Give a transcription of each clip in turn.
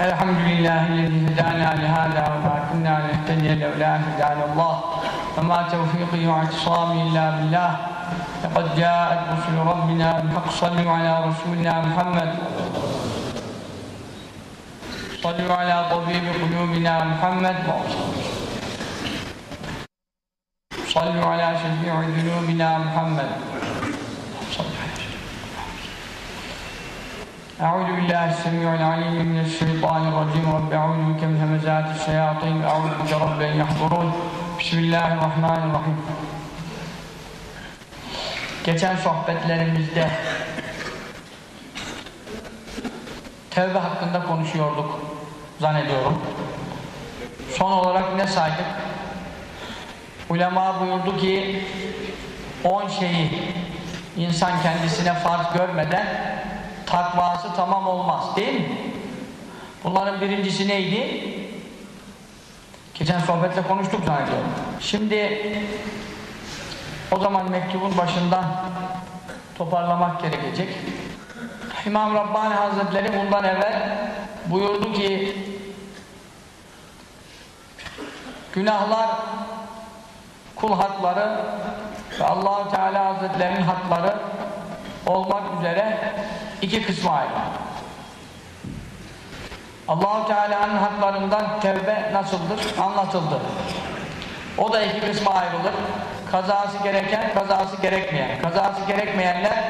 الحمد لله الذي هدانا لهذا وما كنا لنهتدي لولا أن هدانا الله. وما توفيقي واعتصامي إلا بالله. لقد جاءت رسل ربنا بالحق. صلوا على رسولنا محمد. صلوا على طبيب قلوبنا محمد. صلوا على شفيع ذنوبنا محمد. أعوذ بالله السميع العليم من الشيطان الرجيم رب أعوذ بك من همزات الشياطين أعوذ بك رب أن يحضرون بسم الله الرحمن الرحيم Geçen sohbetlerimizde tevbe hakkında konuşuyorduk zannediyorum. Son olarak ne saydık? Ulema buyurdu ki on şeyi insan kendisine farz görmeden takvası tamam olmaz değil mi? Bunların birincisi neydi? Geçen sohbette konuştuk zannediyorum. Şimdi o zaman mektubun başından toparlamak gerekecek. İmam Rabbani Hazretleri bundan evvel buyurdu ki günahlar kul hakları ve Allahu Teala Hazretlerinin hakları olmak üzere iki kısma ayrılır. Allahu Teala'nın haklarından tevbe nasıldır? Anlatıldı. O da iki kısma ayrılır. Kazası gereken, kazası gerekmeyen. Kazası gerekmeyenler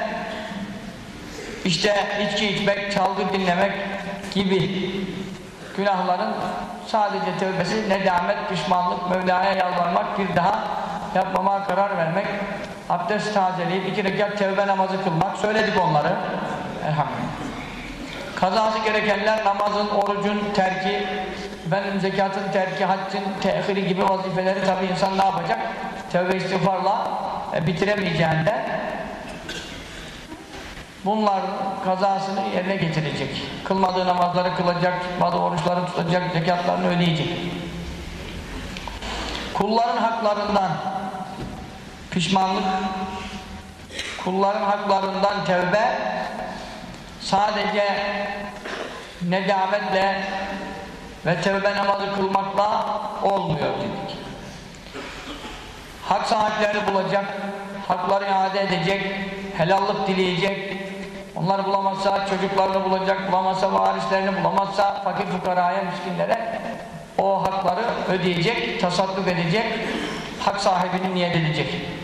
işte içki içmek, çalgı dinlemek gibi günahların sadece tövbesi, nedamet, pişmanlık, Mevla'ya yalvarmak, bir daha yapmama karar vermek, abdest tazeleyip iki rekat tevbe namazı kılmak, söyledik onları. Kazası gerekenler namazın, orucun terki, efendim zekatın terki, haccın tehiri gibi vazifeleri tabi insan ne yapacak? Tevbe istiğfarla e, bitiremeyeceğinden bunlar kazasını yerine getirecek. Kılmadığı namazları kılacak, tutmadığı oruçları tutacak, zekatlarını ödeyecek. Kulların haklarından pişmanlık, kulların haklarından tevbe sadece nedametle ve tevbe namazı kılmakla olmuyor dedik. Hak sahiplerini bulacak, hakları iade edecek, helallık dileyecek, onlar bulamazsa çocuklarını bulacak, bulamazsa varislerini bulamazsa fakir fukaraya, miskinlere o hakları ödeyecek, tasadduk edecek, hak sahibini niyet edecek.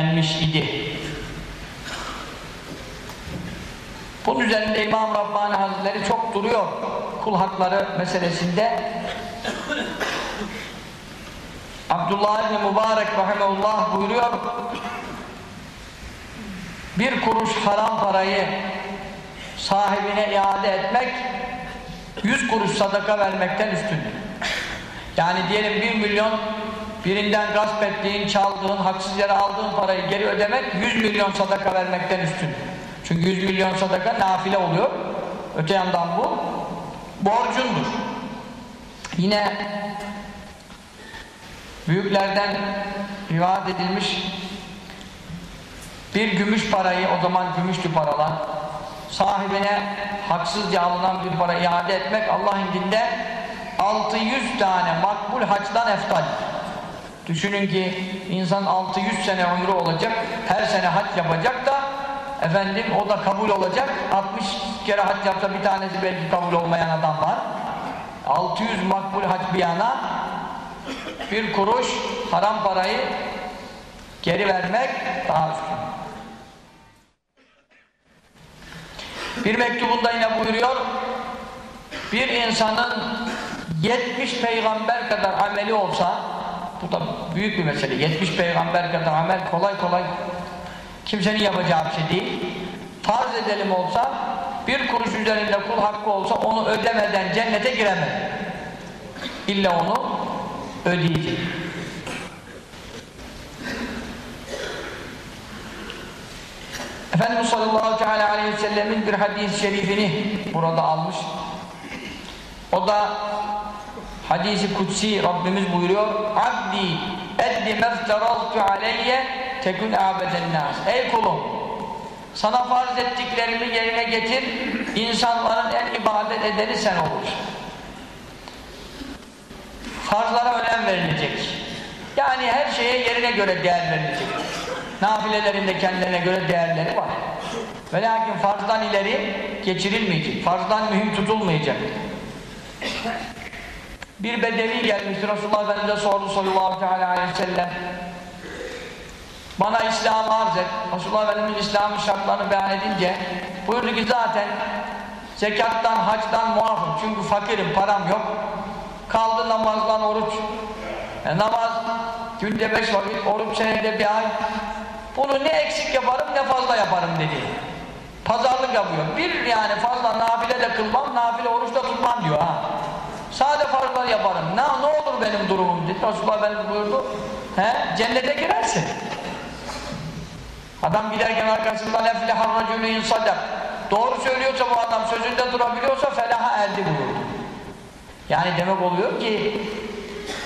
Denmiş idi. Bunun üzerinde İmam Rabbani Hazretleri çok duruyor kul hakları meselesinde. Abdullah İbni Mübarek Rahimullah buyuruyor bir kuruş haram parayı sahibine iade etmek yüz kuruş sadaka vermekten üstündür. Yani diyelim bir milyon birinden gasp ettiğin, çaldığın, haksız yere aldığın parayı geri ödemek 100 milyon sadaka vermekten üstün. Çünkü 100 milyon sadaka nafile oluyor. Öte yandan bu borcundur. Yine büyüklerden rivayet edilmiş bir gümüş parayı, o zaman gümüşlü paralar sahibine haksızca alınan bir para iade etmek Allah indinde 600 tane makbul haçtan eftal. Düşünün ki insan 600 sene ömrü olacak, her sene hac yapacak da efendim o da kabul olacak. 60 kere hac yapsa bir tanesi belki kabul olmayan adam var. 600 makbul hac bir yana bir kuruş haram parayı geri vermek daha üstün. Bir mektubunda yine buyuruyor bir insanın 70 peygamber kadar ameli olsa bu da büyük bir mesele. 70 peygamber kadar amel kolay kolay kimsenin yapacağı bir şey değil. Farz edelim olsa bir kuruş üzerinde kul hakkı olsa onu ödemeden cennete giremez. İlla onu ödeyecek. Efendimiz sallallahu teala aleyhi ve sellemin bir hadis-i şerifini burada almış. O da hadisi kutsi Rabbimiz buyuruyor Abdi eddi mefteraztu aleyye tekun abeden nas Ey kulum Sana farz ettiklerimi yerine getir, insanların en ibadet edeni sen olursun. Farzlara önem verilecek. Yani her şeye yerine göre değer verilecek. Nafilelerinde kendilerine göre değerleri var. Ve lakin farzdan ileri geçirilmeyecek. Farzdan mühim tutulmayacak. Bir bedevi gelmişti Resulullah Efendimiz'e sordu sallallahu aleyhi ve sellem. Bana İslam'ı arz et. Resulullah Efendimiz İslam'ın şartlarını beyan edince buyurdu ki zaten zekattan, hacdan muafım. Çünkü fakirim, param yok. Kaldı namazdan oruç. E, namaz günde beş vakit, oruç senede bir ay. Bunu ne eksik yaparım ne fazla yaparım dedi. Pazarlık yapıyor. Bir yani fazla nafile de kılmam, nafile oruç da tutmam diyor ha. Sade farzlar yaparım. Ne, ne olur benim durumum dedi. Resulullah Efendimiz buyurdu. He, cennete girersin. Adam giderken arkasından eflehar racülü sadak. Doğru söylüyorsa bu adam sözünde durabiliyorsa felaha erdi buyurdu. Yani demek oluyor ki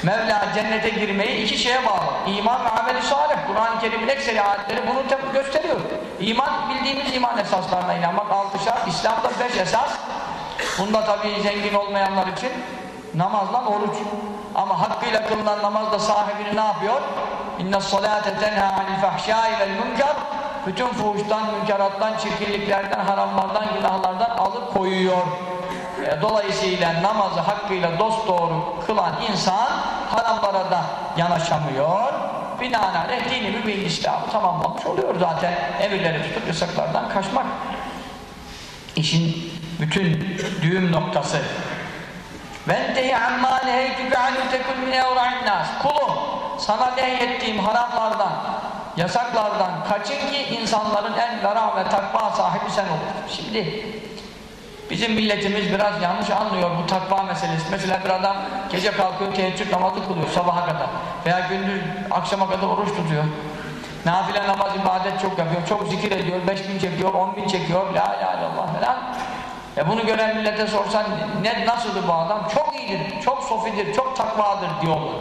Mevla cennete girmeyi iki şeye bağlı. İman ve ameli salih. Kur'an-ı Kerim'in ekseri ayetleri bunu gösteriyor. İman bildiğimiz iman esaslarına inanmak altı şart. İslam'da beş esas. Bunda tabii zengin olmayanlar için namazla oruç. Ama hakkıyla kılınan namazda sahibini ne yapıyor? İnne salate tenha anil fahşai vel münker bütün fuhuştan, münkerattan, çirkinliklerden, haramlardan, günahlardan alıp koyuyor. E, dolayısıyla namazı hakkıyla dosdoğru kılan insan haramlara da yanaşamıyor. Binaenaleyh dini mübin İslam'ı tamamlamış oluyor zaten. Emirleri tutup yasaklardan kaçmak. İşin bütün düğüm noktası. Ventehi amma neheytüke anü tekul min evra'in nas. Kulum sana nehyettiğim haramlardan, yasaklardan kaçın ki insanların en vera ve takva sahibi sen olursun. Şimdi Bizim milletimiz biraz yanlış anlıyor bu takva meselesi. Mesela bir adam gece kalkıyor teheccüd namazı kılıyor sabaha kadar. Veya gündüz akşama kadar oruç tutuyor. Nafile namaz ibadet çok yapıyor. Çok zikir ediyor. Beş bin çekiyor, on bin çekiyor. La ilahe illallah falan. E bunu gören millete sorsan ne nasıldır bu adam? Çok iyidir, çok sofidir, çok takvadır diyorlar.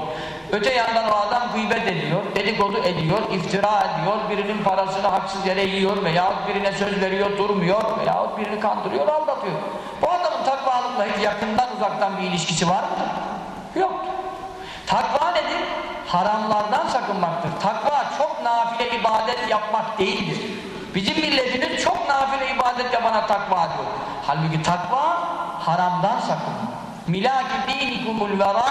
Öte yandan o adam gıybet ediyor, dedikodu ediyor, iftira ediyor, birinin parasını haksız yere yiyor veyahut birine söz veriyor, durmuyor veyahut birini kandırıyor, aldatıyor. Bu adamın takvalıkla hiç yakından uzaktan bir ilişkisi var mıdır? Yok. Takva nedir? Haramlardan sakınmaktır. Takva çok nafile ibadet yapmak değildir. Bizim milletimiz çok nafile ibadet yapana takva diyor. Halbuki takva haramdan sakınmak. Milaki dinikumul vera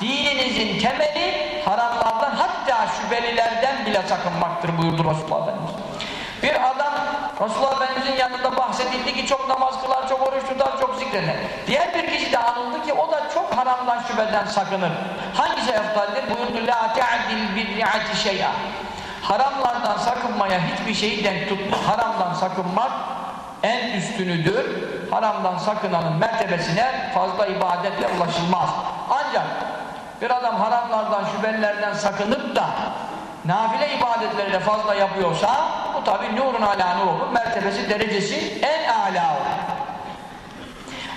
dininizin temeli haramlardan hatta şüphelilerden bile sakınmaktır buyurdu Resulullah Efendimiz. Bir adam Resulullah Efendimizin yanında bahsedildi ki çok namaz kılar, çok oruç tutar, çok zikreder. Diğer bir kişi de anıldı ki o da çok haramdan şüpheden sakınır. Hangisi eftaldir? Buyurdu la te'dil birri'ati şey'a. Haramlardan sakınmaya hiçbir şeyi denk tutma. Haramdan sakınmak en üstünüdür. Haramdan sakınanın mertebesine fazla ibadetle ulaşılmaz. Ancak bir adam haramlardan, şüphelilerden sakınıp da nafile ibadetleriyle fazla yapıyorsa bu tabi nurun ala nur olur. Mertebesi, derecesi en âlâ olur.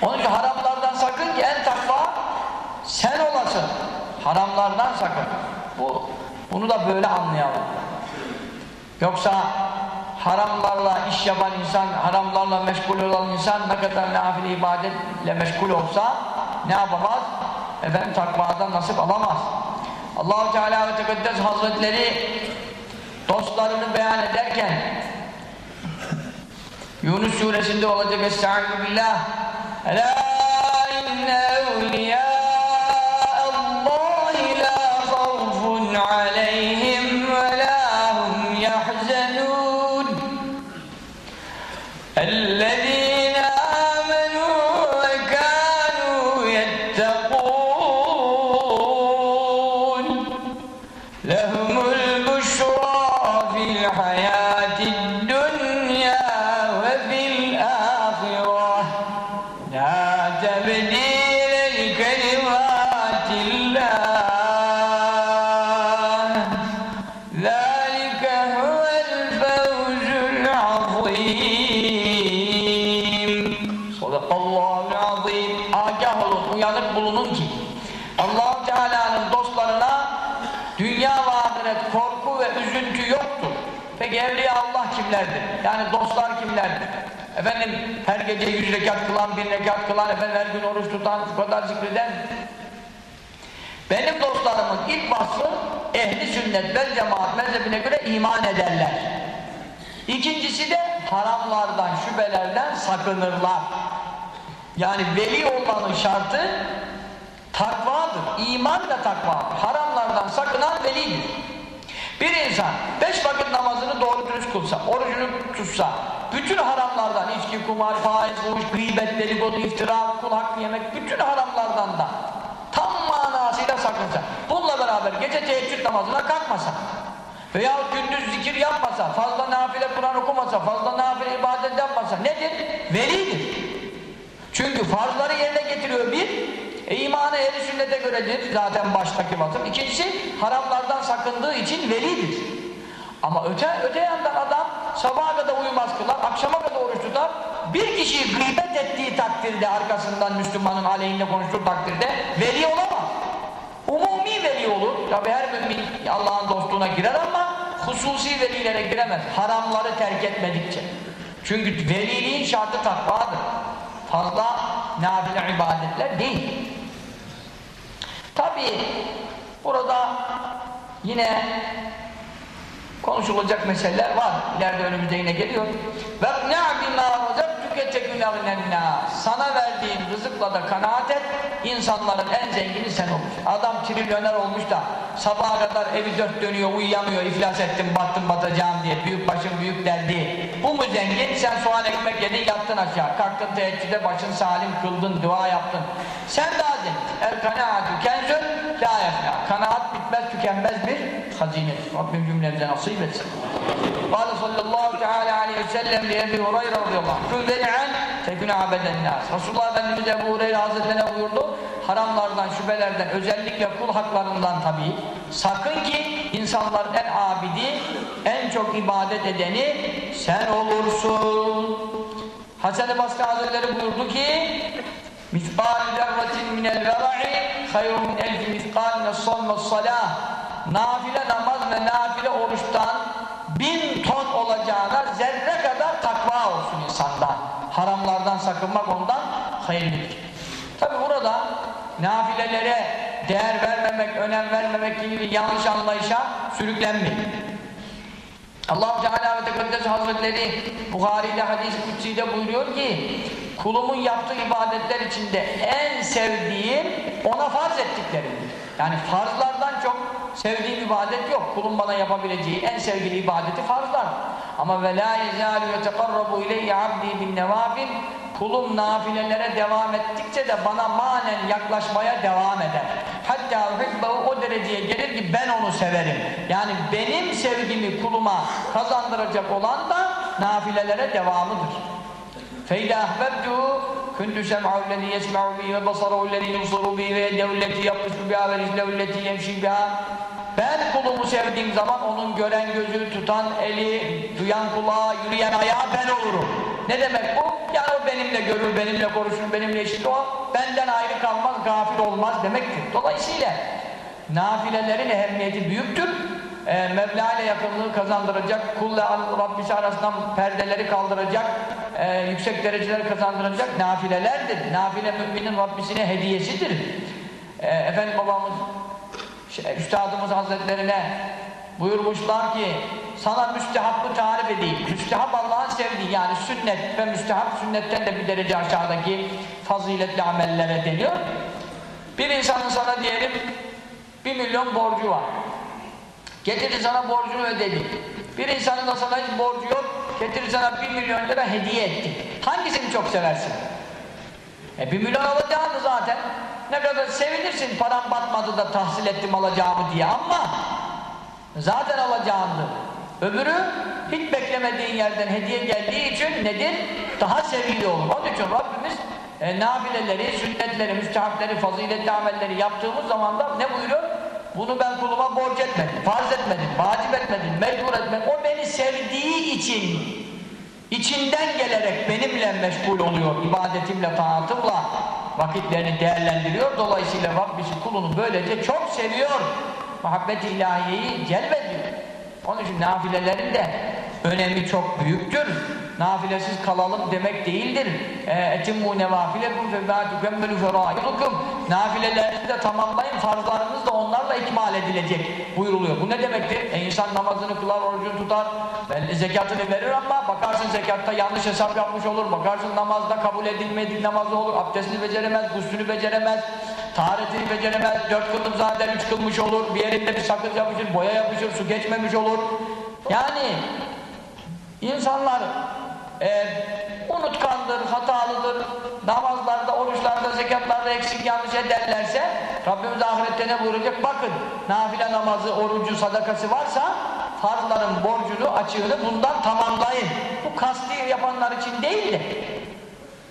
Onun için haramlardan sakın ki en takva sen olasın. Haramlardan sakın. Bu, bunu da böyle anlayalım. Yoksa haramlarla iş yapan insan, haramlarla meşgul olan insan ne kadar nafile ibadetle meşgul olsa ne yapamaz? Efendim takvadan nasip alamaz. Allahu Teala ve Tekaddes Hazretleri dostlarını beyan ederken Yunus suresinde olacak Estaizu billah Ela inne evliya Allahi la khawfun aleyhim azim. Agah olun, uyanık bulunun ki allah Teala'nın dostlarına dünya ve korku ve üzüntü yoktur. Peki evliya Allah kimlerdir? Yani dostlar kimlerdir? Efendim her gece yüz rekat kılan, bir rekat kılan, efendim her gün oruç tutan, şu kadar zikreden. Benim dostlarımın ilk vasfı ehli sünnet vel cemaat mezhebine göre iman ederler. İkincisi de haramlardan, şüphelerden sakınırlar. Yani veli olmanın şartı takvadır. İman ve takva. Haramlardan sakınan velidir. Bir insan beş vakit namazını doğru dürüst kılsa, orucunu tutsa, bütün haramlardan, içki, kumar, faiz, fuhuş, gıybet, dedikodu, iftira, kul hakkı yemek, bütün haramlardan da tam manasıyla sakınsa, bununla beraber gece teheccüd namazına kalkmasa, veya gündüz zikir yapmasa, fazla nafile Kur'an okumasa, fazla nafile ibadet yapmasa nedir? Velidir. Çünkü farzları yerine getiriyor bir, e, imanı ehli sünnete göredir zaten baştaki vasıf. İkincisi haramlardan sakındığı için velidir. Ama öte, öte yandan adam sabaha kadar uyumaz kılar, akşama kadar oruç tutar. Bir kişiyi gıybet ettiği takdirde arkasından Müslümanın aleyhinde konuştuğu takdirde veli olamaz. Umumi veli olur. Tabi her mümin Allah'ın dostluğuna girer ama hususi velilere giremez. Haramları terk etmedikçe. Çünkü veliliğin şartı takvadır. Fazla nafile ibadetler değil. Tabi burada yine konuşulacak meseleler var. İleride önümüzde yine geliyor. وَقْنَعْ بِمَا رَزَقْتُكَ تَكُنَغْنَ Sana verdiğim rızıkla da kanaat et, insanların en zengini sen olursun. Adam trilyoner olmuş da sabaha kadar evi dört dönüyor, uyuyamıyor, iflas ettim, battım, batacağım diye büyük başın büyük derdi. Bu mu zengin? Sen soğan ekmek yedin, yattın aşağı. Kalktın teheccüde, başın salim kıldın, dua yaptın. Sen daha zengin. El kanaatü kenzün la yefna. Kanaat bitmez, tükenmez bir hazinedir. Rabbim cümlemize nasip etsin. قال صلى الله تعالى عليه وسلم لأبي هريرة رضي الله عنه كن ذرعا tekune abeden nas. Resulullah Efendimiz Ebu Hureyre Hazretlerine buyurdu. Haramlardan, şübelerden, özellikle kul haklarından tabii. Sakın ki insanların en abidi, en çok ibadet edeni sen olursun. Hasan-ı Basri Hazretleri buyurdu ki Misbâli derratin minel vera'i hayrun min elfi miskâline sonne salâh nafile namaz ve nafile oruçtan bin ton olacağına zerre kadar takva olsun insandan. Haramlardan sakınmak ondan hayırlıdır. Tabi burada nafilelere değer vermemek, önem vermemek gibi yanlış anlayışa sürüklenmeyin. allah Teala ve Tekaddes Hazretleri Buhari'de hadis-i buyuruyor ki kulumun yaptığı ibadetler içinde en sevdiğim ona farz ettiklerimdir. Yani farzlardan çok sevdiğim ibadet yok. Kulun bana yapabileceği en sevgili ibadeti farzlar. Ama ve la yezalu yetekarrabu ileyye abdi bin nevafil kulum nafilelere devam ettikçe de bana manen yaklaşmaya devam eder. Hatta hibbahu o dereceye gelir ki ben onu severim. Yani benim sevgimi kuluma kazandıracak olan da nafilelere devamıdır. فَاِذَا اَحْبَبْتُهُ كُنْتُ سَمْعَهُ الَّذ۪ي يَسْمَعُ بِهِ وَبَصَرَهُ الَّذ۪ي يُبْصَرُ بِهِ وَيَدَّهُ الَّتِي يَبْطِشُ بِهَا وَرِجْلَهُ الَّتِي يَمْشِي بِهَا Ben kulumu sevdiğim zaman onun gören gözü, tutan eli, duyan kulağı, yürüyen ayağı ben olurum. Ne demek bu? Yani o benimle görür, benimle konuşur, benimle işitir. O benden ayrı kalmaz, gafil olmaz demektir. Dolayısıyla nafilelerin ehemmiyeti büyüktür. E, Mevla ile yakınlığı kazandıracak, kulla Rabbisi arasından perdeleri kaldıracak, e, yüksek dereceler kazandıracak nafilelerdir. Nafile müminin Rabbisine hediyesidir. E, Efendim babamız, şey, Üstadımız Hazretlerine buyurmuşlar ki sana müstehabbı tarif edeyim. Müstehap Allah'ın sevdiği yani sünnet ve müstehap sünnetten de bir derece aşağıdaki faziletli amellere deniyor. Bir insanın sana diyelim bir milyon borcu var. Getirdi sana borcunu ödedi. Bir insanın da sana hiç borcu yok, getirdi sana bir milyon lira hediye etti. Hangisini çok seversin? E bir milyon alacağını zaten. Ne kadar sevinirsin param batmadı da tahsil ettim alacağımı diye ama zaten alacağındı. Öbürü hiç beklemediğin yerden hediye geldiği için nedir? Daha sevgili olur. Onun için Rabbimiz e, nafileleri, sünnetleri, müstehapleri, faziletli amelleri yaptığımız zaman da ne buyuruyor? Bunu ben kuluma borç etmedim, farz etmedim, vacip etmedim, mecbur etmedim. O beni sevdiği için, içinden gelerek benimle meşgul oluyor, ibadetimle, taatımla vakitlerini değerlendiriyor. Dolayısıyla Rabbisi kulunu böylece çok seviyor. Muhabbet-i ilahiyeyi celbediyor. Onun için nafilelerin de önemi çok büyüktür. Nafilesiz kalalım demek değildir. Nevafilekum fe bâ tükemmelu ferâidukum. Nafilelerinizi de tamamlayın, farzlarınız da onlarla ikmal edilecek buyuruluyor. Bu ne demektir? E insan namazını kılar, orucunu tutar, zekatını verir ama bakarsın zekatta yanlış hesap yapmış olur, bakarsın namazda kabul edilmediği namazı olur, abdestini beceremez, guslünü beceremez, taharetini beceremez, dört kıldım zaten üç kılmış olur, bir yerinde bir sakız yapışır, boya yapışır, su geçmemiş olur. Yani insanlar e, unutkandır, hatalıdır, namazlarda, oruçlarda, zekatlarda eksik yanlış ederlerse Rabbimiz ahirette ne buyuracak? Bakın nafile namazı, orucu, sadakası varsa farzların borcunu, açığını bundan tamamlayın. Bu kasti yapanlar için değil de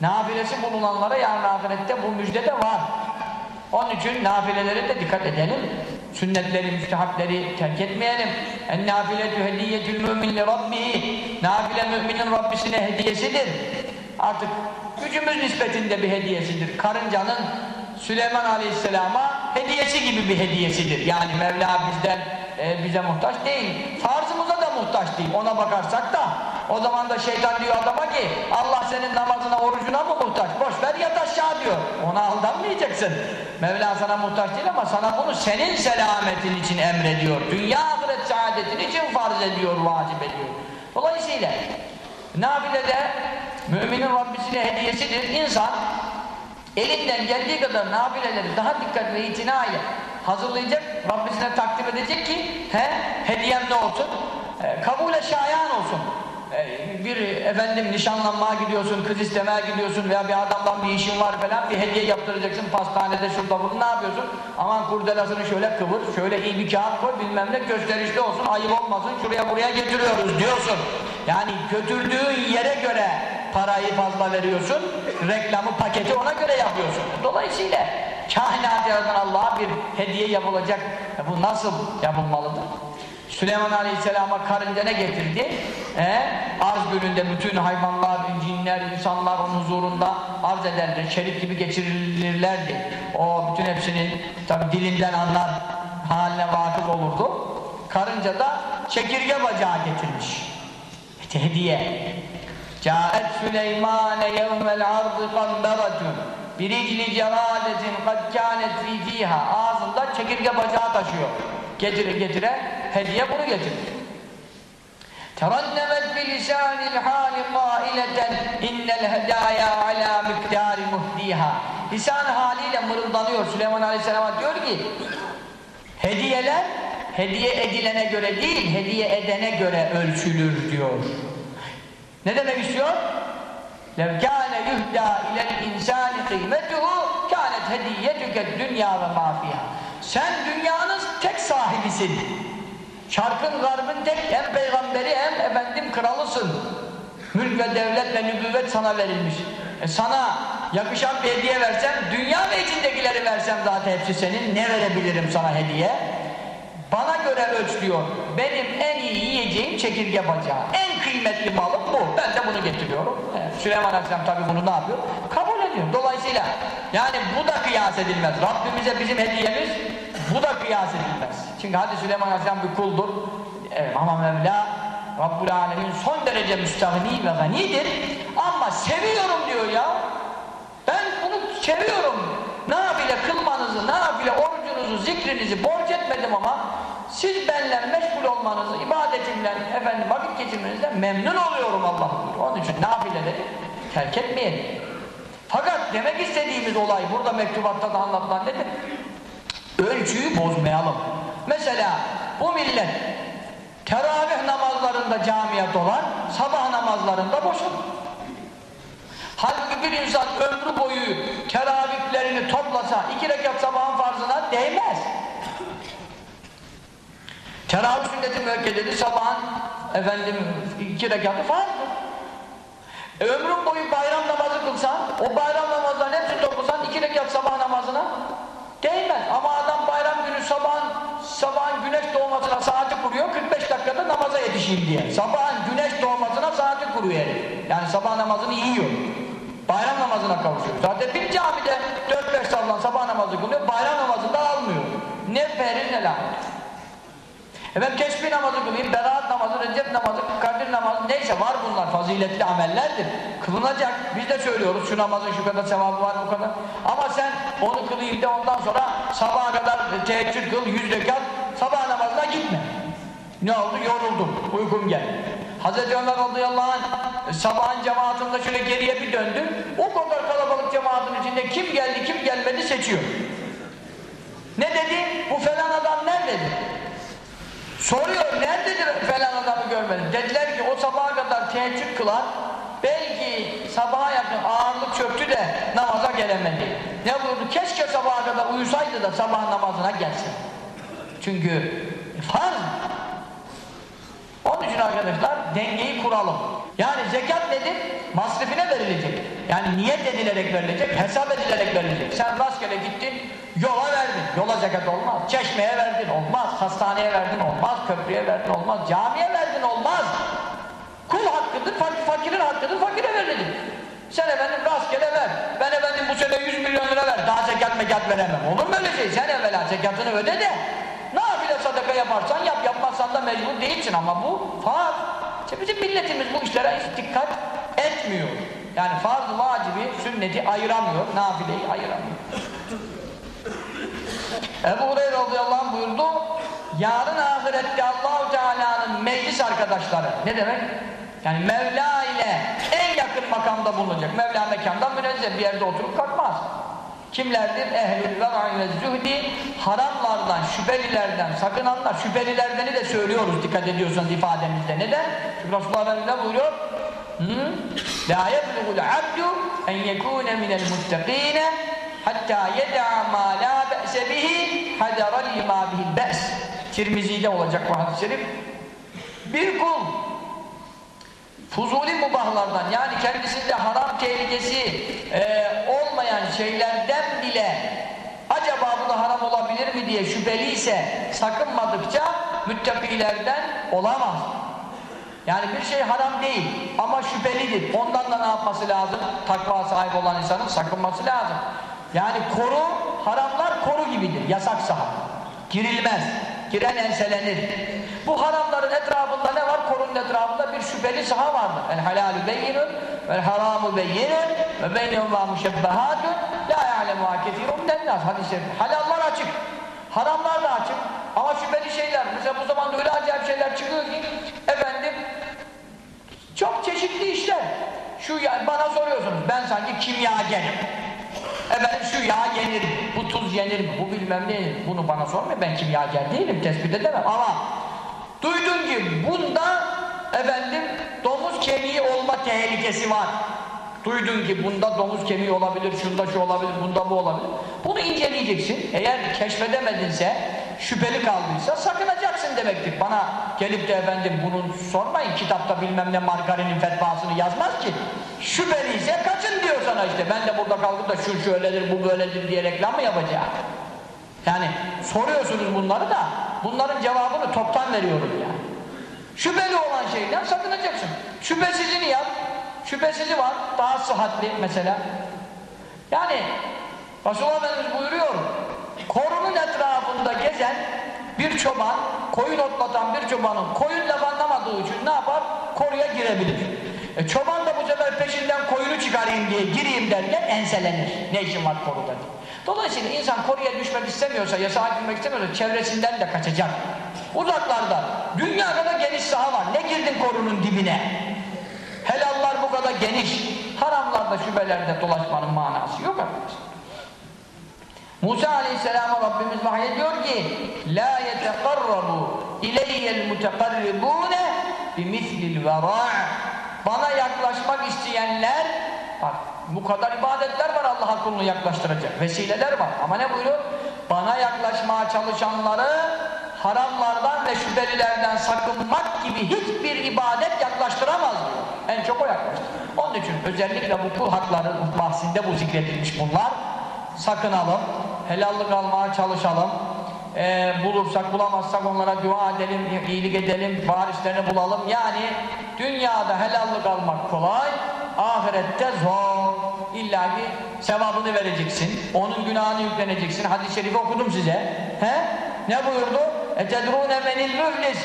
nafilesi bulunanlara yarın ahirette bu müjde de var. Onun için nafilelere de dikkat edelim. Sünnetleri, müstehapleri terk etmeyelim. En nafiletü hediyetül mümin li rabbihi. Nafile müminin Rabbisine hediyesidir. Artık gücümüz nispetinde bir hediyesidir. Karıncanın Süleyman Aleyhisselam'a hediyesi gibi bir hediyesidir. Yani Mevla bizden e, bize muhtaç değil. Farzımıza da muhtaç değil. Ona bakarsak da o zaman da şeytan diyor adama ki Allah senin namazına, orucuna mı muhtaç? Boş ver yat aşağı diyor. Ona aldanmayacaksın. Mevla sana muhtaç değil ama sana bunu senin selametin için emrediyor. Dünya ahiret saadetin için farz ediyor, vacip ediyor. Dolayısıyla nafilede müminin Rabbisine hediyesidir. İnsan elinden geldiği kadar nafileleri daha dikkatli itina ile hazırlayacak, Rabbisine takdim edecek ki he, hediyem ne olsun? E, kabule şayan olsun. E, bir efendim nişanlanmaya gidiyorsun, kız istemeye gidiyorsun veya bir adamdan bir işin var falan bir hediye yaptıracaksın pastanede şurada bunu ne yapıyorsun? Aman kurdelasını şöyle kıvır, şöyle iyi bir kağıt koy bilmem ne gösterişli olsun, ayıp olmasın şuraya buraya getiriyoruz diyorsun. Yani götürdüğün yere göre parayı fazla veriyorsun, reklamı paketi ona göre yapıyorsun. Dolayısıyla kainat yaratan Allah'a bir hediye yapılacak. E bu nasıl yapılmalıdır? Süleyman Aleyhisselam'a karınca ne getirdi? E, arz gününde bütün hayvanlar, cinler, insanlar onun huzurunda arz ederler, şerif gibi geçirilirlerdi. O bütün hepsinin tabi dilinden anlar haline vakıf olurdu. Karınca da çekirge bacağı getirmiş. İşte hediye. Câet Süleymane yevmel ardı kamberatun biricli cemadetin kad kânet fî fîhâ ağzında çekirge bacağı taşıyor. Getire getire hediye bunu getir. Terannemet bilisanil hâli qâileten innel hedâyâ alâ miktâri muhdîhâ Lisan haliyle mırıldanıyor Süleyman Aleyhisselam'a diyor ki hediyeler hediye edilene göre değil hediye edene göre ölçülür diyor. Ne demek istiyor? لَوْ كَانَ يُهْدَى اِلَى الْاِنْسَانِ قِيمَتُهُ كَانَتْ هَدِيَّتُكَ الدُّنْيَا وَمَا فِيهَا sen dünyanın tek sahibisin. Şarkın garbın tek hem peygamberi hem efendim kralısın. Mülk ve devlet ve nübüvvet sana verilmiş. E sana yakışan bir hediye versem, dünya ve içindekileri versem zaten hepsi senin. Ne verebilirim sana hediye? Bana göre ölç diyor. Benim en iyi yiyeceğim çekirge bacağı. En kıymetli malım bu. Ben de bunu getiriyorum. Evet. Süleyman Aleyhisselam tabi bunu ne yapıyor? Kabul ediyor. Dolayısıyla yani bu da kıyas edilmez. Rabbimize bizim hediyemiz bu da kıyas edilmez. Çünkü hadi Süleyman Aleyhisselam bir kuldur. Evet, ama Mevla Rabbul Alemin son derece müstahni ve ganidir. Ama seviyorum diyor ya. Ben bunu seviyorum. Nafile kılmanızı, nafile orucunuzu, zikrinizi borç etmedim ama siz benimle meşgul olmanızı, ibadetimle, efendim vakit geçirmenizden memnun oluyorum Allah. Onun için nafileleri terk etmeyelim. Fakat demek istediğimiz olay burada mektubatta da anlatılan nedir? Ölçüyü bozmayalım. Mesela bu millet teravih namazlarında camiye dolar, sabah namazlarında boşalır. Halbuki bir insan ömrü boyu teravihlerini toplasa iki rekat sabahın farzına değmez. Teravih sünneti müekkedeli sabahın efendim iki rekatı farzdır. E, ömrün boyu bayram namazı kılsan, o bayram namazlarının hepsini toplasan iki rekat sabah namazına değmez. Ama adam bayram günü sabahın, sabahın güneş doğmasına saati kuruyor, 45 dakikada namaza yetişeyim diye. Sabahın güneş doğmasına saati kuruyor herif. Yani sabah namazını yiyor. Bayram namazına kavuşuyor. Zaten bir camide 4-5 sallan sabah namazı kılıyor, bayram namazında almıyor. Ne verir ne lanet. Efendim tesbih namazı kılayım, beraat namazı, recep namazı, kadir namazı neyse var bunlar faziletli amellerdir. Kılınacak. Biz de söylüyoruz şu namazın şu kadar sevabı var bu kadar. Ama sen onu kılayım de ondan sonra sabaha kadar teheccüd kıl, yüz rekat sabah namazına gitme. Ne oldu? Yoruldum. Uykum geldi. Hazreti Ömer radıyallahu anh sabahın cemaatinde şöyle geriye bir döndü. O kadar kalabalık cemaatin içinde kim geldi kim gelmedi seçiyor. Ne dedi? Bu falan adam nerededir? Soruyor nerededir falan adamı görmedim. Dediler ki o sabaha kadar teheccüd kılan belki sabaha yakın ağırlık çöktü de namaza gelemedi. Ne buyurdu? Keşke sabaha kadar uyusaydı da sabah namazına gelsin. Çünkü farz. Onun için arkadaşlar dengeyi kuralım. Yani zekat nedir? Masrifine verilecek. Yani niyet edilerek verilecek, hesap edilerek verilecek. Sen rastgele gittin, yola verdin. Yola zekat olmaz. Çeşmeye verdin olmaz. Hastaneye verdin olmaz. Köprüye verdin olmaz. Camiye verdin olmaz. Kul hakkıdır, fakirin hakkıdır, fakire verilir. Sen efendim rastgele ver. Ben efendim bu sene 100 milyon lira ver. Daha zekat mekat veremem. Olur mu öyle şey? Sen evvela zekatını öde de nafile sadaka yaparsan yap, yapmazsan da mecbur değilsin ama bu farz. İşte bizim milletimiz bu işlere hiç dikkat etmiyor. Yani farz vacibi, sünneti ayıramıyor, nafileyi ayıramıyor. Ebu Hureyre radıyallahu anh buyurdu, yarın ahirette Allahu Teala'nın meclis arkadaşları, ne demek? Yani Mevla ile en yakın makamda bulunacak. Mevla mekandan münezzeh bir yerde oturup kalkmaz. Kimlerdir? Ehlül ver'i ve zühdi haramlardan, şüphelilerden sakınanlar. Şüphelilerden de söylüyoruz dikkat ediyorsanız ifademizde. Neden? Çünkü Resulullah ne buyuruyor? La yeblugul abdu en yekune minel muttakine hatta yed'a ma la be'se bihi hadara lima bihil be's. Tirmizi'de olacak bu hadis-i şerif. Bir kul fuzuli mubahlardan yani kendisinde haram tehlikesi e, olmayan şeylerden bile acaba bu da haram olabilir mi diye şüpheliyse sakınmadıkça müttakilerden olamaz. Yani bir şey haram değil ama şüphelidir. Ondan da ne yapması lazım? Takva sahibi olan insanın sakınması lazım. Yani koru, haramlar koru gibidir. Yasak saha. Girilmez. Giren enselenir. Bu haramların etrafında ne var? Korunun etrafında bir şüpheli saha vardır. El halalü beyinun vel haramu beyinun ve beynehumâ müşebbehatun la ya'lemûhâ kethîrun dennas. Hadis-i Halallar açık. Haramlar da açık. Ama şüpheli şeyler. Mesela bu zamanda öyle acayip şeyler çıkıyor ki efendim çok çeşitli işler. Şu yani bana soruyorsunuz. Ben sanki kimyagerim. Efendim şu yağ yenir? Bu tuz yenir? Bu bilmem ne? Bunu bana sormayın. Ben kimyager değilim. Tespit edemem. Ama duydum ki bunda efendim domuz kemiği olma tehlikesi var. Duydun ki bunda domuz kemiği olabilir, şunda şu olabilir, bunda bu olabilir. Bunu inceleyeceksin. Eğer keşfedemedinse, şüpheli kaldıysa sakınacaksın demektir. Bana gelip de efendim bunu sormayın. Kitapta bilmem ne margarinin fetvasını yazmaz ki. Şüpheliyse kaçın diyor sana işte. Ben de burada kalkıp da şu şöyledir, bu böyledir diye reklam mı yapacağım? Yani soruyorsunuz bunları da bunların cevabını toptan veriyorum yani. Şüpheli olan şeyden sakınacaksın. Şüphesizini yap. Şüphesizi var. Daha sıhhatli mesela. Yani Resulullah Efendimiz buyuruyor korunun etrafında gezen bir çoban, koyun otlatan bir çobanın koyun laf anlamadığı için ne yapar? Koruya girebilir. E, çoban da bu sefer peşinden koyunu çıkarayım diye gireyim derken enselenir. Ne işin var koruda diye. Dolayısıyla insan koruya düşmek istemiyorsa, yasağa girmek istemiyorsa çevresinden de kaçacak. Uzaklarda, dünya kadar geniş saha var. Ne girdin korunun dibine? Helallar bu kadar geniş. Haramlarda, şüphelerde dolaşmanın manası yok arkadaşlar. Musa Aleyhisselam'a Rabbimiz vahyediyor ki La yetekarrabu ileyyel mutekarribune bimislil Bana yaklaşmak isteyenler bak bu kadar ibadetler var Allah'a kulunu yaklaştıracak vesileler var ama ne buyuruyor? Bana yaklaşmaya çalışanları haramlardan ve şüphelilerden sakınmak gibi hiçbir ibadet yaklaştıramaz diyor. En çok o yaklaştır. Onun için özellikle bu kul hakları bahsinde bu zikredilmiş bunlar. Sakınalım, helallik almaya çalışalım. Ee, bulursak bulamazsak onlara dua edelim, iyilik edelim, varislerini bulalım. Yani dünyada helallik almak kolay, ahirette zor. İlla ki sevabını vereceksin, onun günahını yükleneceksin. Hadis-i şerifi okudum size. He? Ne buyurdu? etedrûne menil müflis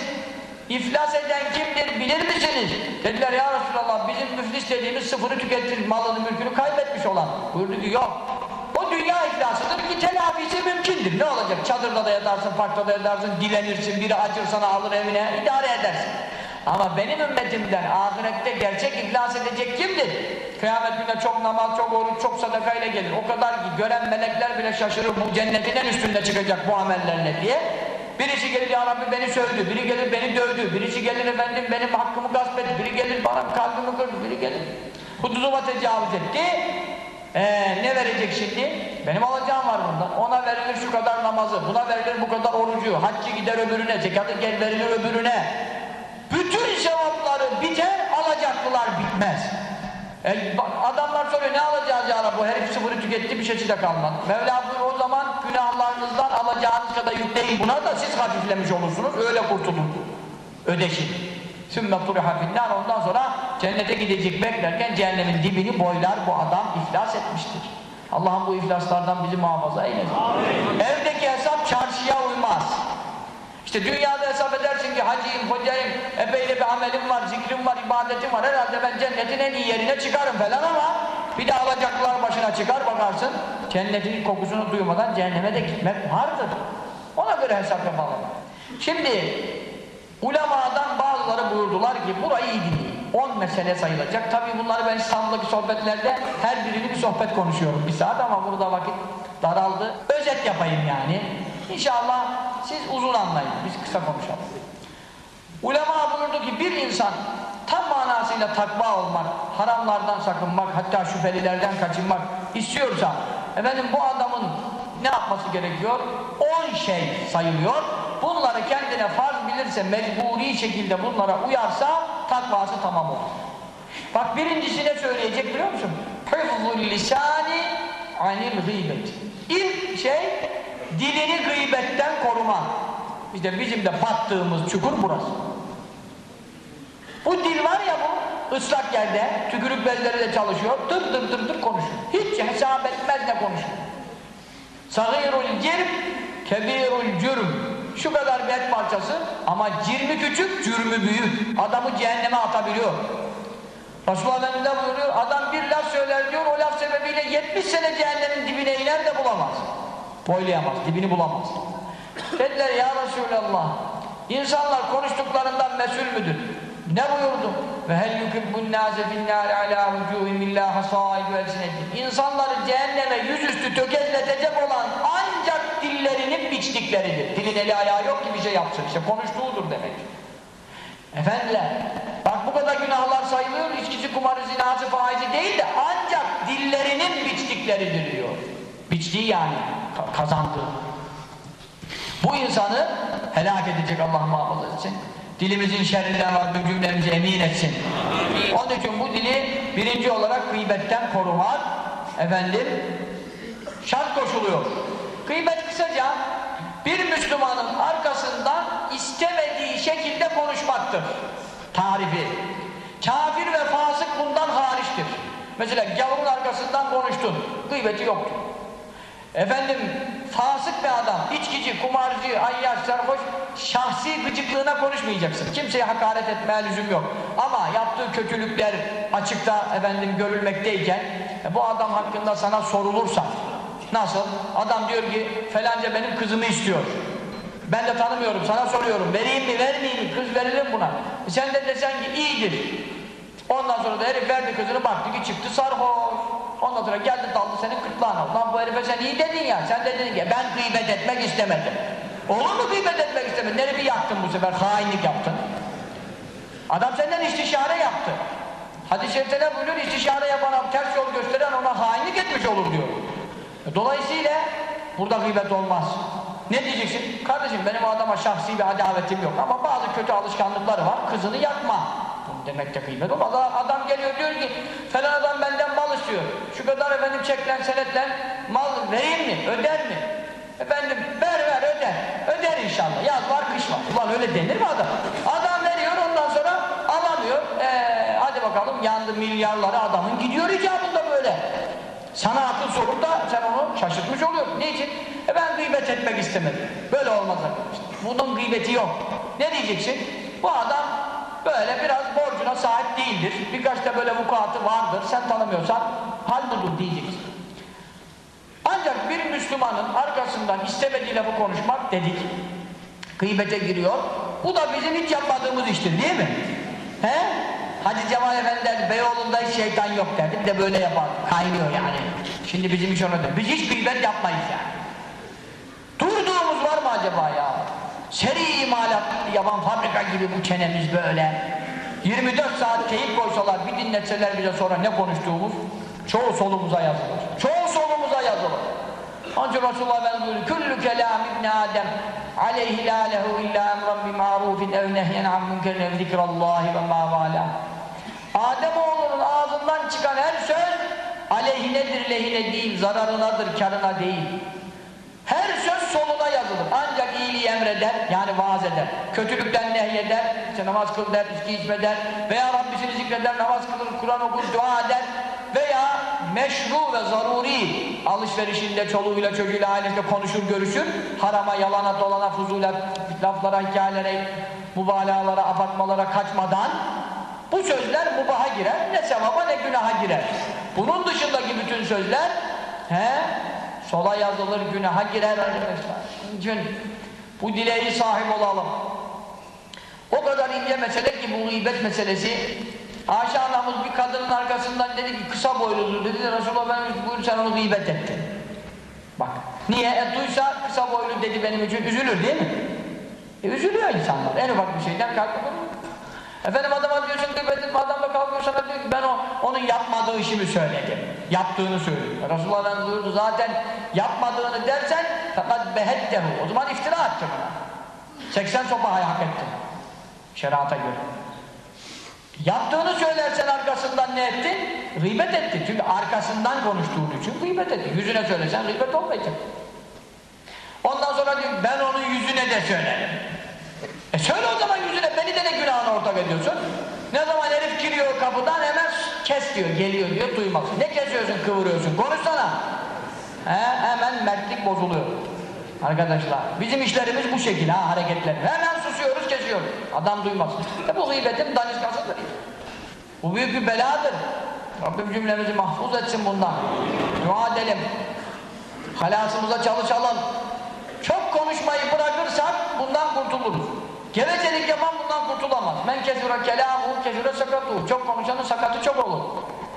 İflas eden kimdir bilir misiniz? Dediler ya Resulallah bizim müflis dediğimiz sıfırı tükettir, malını mülkünü kaybetmiş olan. Buyurdu ki yok. O dünya iflasıdır ki telafisi mümkündür. Ne olacak? Çadırda da yatarsın, parkta da yatarsın, dilenirsin, biri acır sana alır evine, idare edersin. Ama benim ümmetimden ahirette gerçek iflas edecek kimdir? Kıyamet günde çok namaz, çok oruç, çok sadaka ile gelir. O kadar ki gören melekler bile şaşırır bu cennetin en üstünde çıkacak bu amellerle diye. Birisi gelir ya Rabbi beni sövdü, biri gelir beni dövdü, birisi gelir efendim benim hakkımı gasp etti, biri gelir bana kalbimi kırdı, biri gelir hududuma tecavüz etti. Ee, ne verecek şimdi? Benim alacağım var bundan. Ona verilir şu kadar namazı, buna verilir bu kadar orucu, haccı gider öbürüne, zekatı gel verilir öbürüne. Bütün sevapları biter, alacaklılar bitmez. E, adamlar soruyor ne alacağız ya Rabbi? Herif sıfırı tüketti bir şey de kalmadı. Mevla o zaman günahlarınızdan alacağınız kadar yükleyin buna da siz hafiflemiş olursunuz. Öyle kurtulun. Ödeşin. Sümme turiha finnar ondan sonra cennete gidecek beklerken cehennemin dibini boylar bu adam iflas etmiştir. Allah'ım bu iflaslardan bizi muhafaza eylesin. Evdeki hesap çarşıya uymaz. İşte dünyada hesap edersin ki hacıyım, hocayım, epeyli bir amelim var, zikrim var, ibadetim var. Herhalde ben cennetin en iyi yerine çıkarım falan ama bir de alacaklılar başına çıkar bakarsın. Cennetin kokusunu duymadan cehenneme de gitmek vardır. Ona göre hesap yapalım. Şimdi ulemadan bazıları buyurdular ki burayı iyi dinleyin. 10 mesele sayılacak. Tabii bunları ben İstanbul'daki sohbetlerde her birini bir sohbet konuşuyorum bir saat ama burada vakit daraldı. Özet yapayım yani. İnşallah siz uzun anlayın. Biz kısa konuşalım. Ulema buyurdu ki bir insan tam manasıyla takva olmak, haramlardan sakınmak, hatta şüphelilerden kaçınmak istiyorsa efendim bu adamın ne yapması gerekiyor? 10 şey sayılıyor. Bunları kendine farz bilirse, mecburi şekilde bunlara uyarsa takvası tamam olur. Bak birincisi ne söyleyecek biliyor musun? Hıfzul lisani anil gıybet. İlk şey dilini gıybetten koruma. İşte bizim de battığımız çukur burası. Bu dil var ya bu ıslak yerde tükürük bezleri de çalışıyor. Dır dır dır dır konuşuyor. Hiç hesap etmez ne konuşuyor. Sagirul cirm kebirul cürm. Şu kadar bir et parçası ama cirmi küçük, cürmü büyük. Adamı cehenneme atabiliyor. Resulullah Efendimiz buyuruyor, adam bir laf söyler diyor, o laf sebebiyle 70 sene cehennemin dibine iner de bulamaz. Boylayamaz, dibini bulamaz. Dediler ya Resulallah, insanlar konuştuklarından mesul müdür? Ne buyurdu? Ve hel yukibbun nâze finnâri alâ vücûhim illâ hasâidü elsinetim. İnsanları cehenneme yüzüstü tökezletecek olan biçtikleridir. Dilin eli ayağı yok ki bir şey yapsın. İşte konuştuğudur demek. Efendiler, bak bu kadar günahlar sayılıyor, içkisi, kumarı, zinası, faizi değil de ancak dillerinin biçtikleridir diyor. Biçtiği yani, kazandığı. Bu insanı helak edecek Allah muhafaza etsin. Dilimizin şerrinden Rabbim cümlemizi emin etsin. Onun için bu dili birinci olarak gıybetten korumak, efendim, şart koşuluyor. Gıybet kısaca bir Müslümanın arkasından istemediği şekilde konuşmaktır. Tarifi. Kafir ve fasık bundan hariçtir. Mesela gavurun arkasından konuştun. Gıybeti yoktur. Efendim fasık bir adam, içkici, kumarcı, ayyaş, sarhoş şahsi gıcıklığına konuşmayacaksın. Kimseye hakaret etmeye lüzum yok. Ama yaptığı kötülükler açıkta efendim görülmekteyken e, bu adam hakkında sana sorulursa nasıl? Adam diyor ki falanca benim kızımı istiyor. Ben de tanımıyorum, sana soruyorum. Vereyim mi, vermeyeyim mi? Kız verilir buna. E sen de desen ki iyidir. Ondan sonra da herif verdi kızını baktı ki çıktı sarhoş. Ondan sonra geldi daldı senin kırtlağına. Ulan bu herife sen iyi dedin ya. Sen de dedin ki ben gıybet etmek istemedim. Olur mu gıybet etmek istemedin? Nereye yaktın bu sefer? Hainlik yaptın. Adam senden istişare yaptı. Hadis-i şerifte ne buyuruyor? İstişare yapana ters yol gösteren ona hainlik etmiş olur diyor. Dolayısıyla burada gıybet olmaz. Ne diyeceksin? Kardeşim benim adama şahsi bir adavetim yok ama bazı kötü alışkanlıkları var. Kızını yakma. Bunu demek de kıymet olmaz. Adam geliyor diyor ki falan adam benden mal istiyor. Şu kadar efendim çeklen senetlen mal vereyim mi? Öder mi? Efendim ver ver öder. Öder inşallah. Yaz var kış var. Ulan öyle denir mi adam? Adam veriyor ondan sonra alamıyor. Ee, hadi bakalım yandı milyarları adamın gidiyor icabında böyle. Sana akıl sorup da sen onu şaşırtmış oluyorsun. Niçin? E ben gıybet etmek istemedim. Böyle olmaz arkadaşlar. Bunun gıybeti yok. Ne diyeceksin? Bu adam böyle biraz borcuna sahip değildir. Birkaç da böyle vukuatı vardır. Sen tanımıyorsan hal budur diyeceksin. Ancak bir Müslümanın arkasından istemediği lafı konuşmak dedik. Gıybete giriyor. Bu da bizim hiç yapmadığımız iştir değil mi? He? Hacı Cemal Efendi Beyoğlu'nda hiç şeytan yok derdim de böyle yapar. Kaynıyor yani. Şimdi bizim iş ona Biz hiç gıybet yapmayız yani. Durduğumuz var mı acaba ya? Seri imalat yapan fabrika gibi bu çenemiz böyle. 24 saat teyip koysalar bir dinletseler bize sonra ne konuştuğumuz çoğu solumuza yazılır. Çoğu solumuza yazılır. Ancak Resulullah ben buyuruyor Küllü kelam ibn Adem aleyhi la lehu illa emran bi marufin ev nehyen an münkerin ev zikrallahi ve ma Ademoğlunun ağzından çıkan her söz aleyhinedir lehine değil zararınadır karına değil her söz sonuna yazılır. Ancak iyiliği emreder, yani vaaz eder. Kötülükten nehyeder, işte namaz kıl der, içki içme der veya Rabbisini zikreder, namaz kılır, Kur'an okur, dua eder veya meşru ve zaruri alışverişinde çoluğuyla çocuğuyla ailesiyle konuşur görüşür. Harama yalana dolana fuzule laflara hikayelere mübalağalara abartmalara kaçmadan bu sözler mubaha girer. Ne sevaba ne günaha girer. Bunun dışındaki bütün sözler he, sola yazılır günaha girer arkadaşlar. İçin bu dileği sahip olalım. O kadar ince mesele ki bu gıybet meselesi Ayşe anamız bir kadının arkasından dedi ki kısa boyludur dedi de Resulullah ben buyur sen onu gıybet ettin. Bak niye? E, duysa kısa boylu dedi benim için üzülür değil mi? E, üzülüyor insanlar en ufak bir şeyden kalkıyor. Efendim adama diyorsun gıybet etme adam da kalkıyor sana diyor ki ben o, onun yapmadığı işimi söyledim. Yaptığını söylüyor. Resulullah ben buyurdu zaten yapmadığını dersen fakat behettehu. O zaman iftira ettim ona. 80 sopayı hak ettim. Şerata göre. Yaptığını söylersen arkasından ne ettin? Gıybet ettin. Çünkü arkasından konuştuğun için gıybet ettin. Yüzüne söylesen gıybet olmayacak. Ondan sonra diyor ben onun yüzüne de söylerim. E söyle o zaman yüzüne beni de ne günahına ortak ediyorsun? Ne zaman herif giriyor kapıdan hemen kes diyor, geliyor diyor, duymasın. Ne kesiyorsun, kıvırıyorsun, konuşsana. He, hemen mertlik bozuluyor. Arkadaşlar, bizim işlerimiz bu şekilde ha, hareketler. Hemen susuyoruz, kesiyoruz. Adam duymasın. E bu gıybetin daniskasıdır. Bu büyük bir beladır. Rabbim cümlemizi mahfuz etsin bundan. Dua edelim. Halasımıza çalışalım. Çok konuşmayı bırakırsak bundan kurtuluruz. Gevezelik yapan bundan kurtulamaz. Men kesura kelamu kesura sakatu. Çok konuşanın sakatı çok olur.